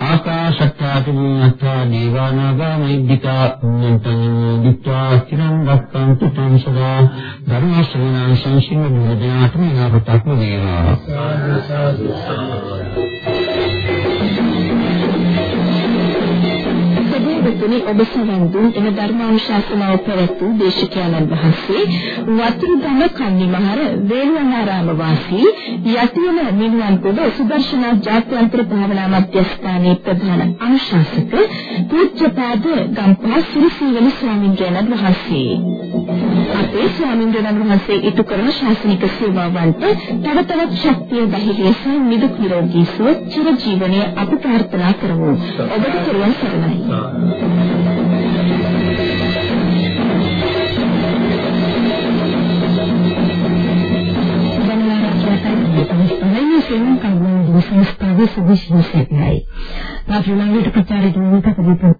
ආකාශත්තාති මුඤ්ඤත්තා දීවානාගා මහිද්దికා පුඤ්ඤන්තං දිත්වා චිරං රක්ඛන්තු තං සදා ධර්ම ශ්‍රවණ සංසින්න බුද්ධයාටම යාපතක්ම වේවා සාදු සාදු. පින්වතුනි ඔබ සවන් දුන් එම ධර්මානුශාසනාව පැවැත් වූ දේශකයන්න් වහන්සේ වතුරුගම කන්නිමහර වේළුවනාරාම වාසී යටියම මිනුවන්ගොඩ සුදර්ශන ජාත්‍යන්තර භාවනා මධ්‍යස්ථානයේ ප්‍රධාන අනුශාසක පූජ්‍යපාද ගම්පහ සිරිසීවල ස්වාමීන් වහන්සේ. අපේ ස්වාමීන් වහන්සේ ඉටු කරන ශාසනික සේවාවන්ට තව තවත් ශක්තිය ධෛර්යය සහ නිදුක් නිරෝගී සුව චිර ජීවනයේ අපි ප්‍රාර්ථනා කරමු. ඔබට පෙරවන් සරණයි. සංස්ථාවේ සුවිශේෂීයි. අපි ළඟට ප්‍රචාරිත වුණ කපිට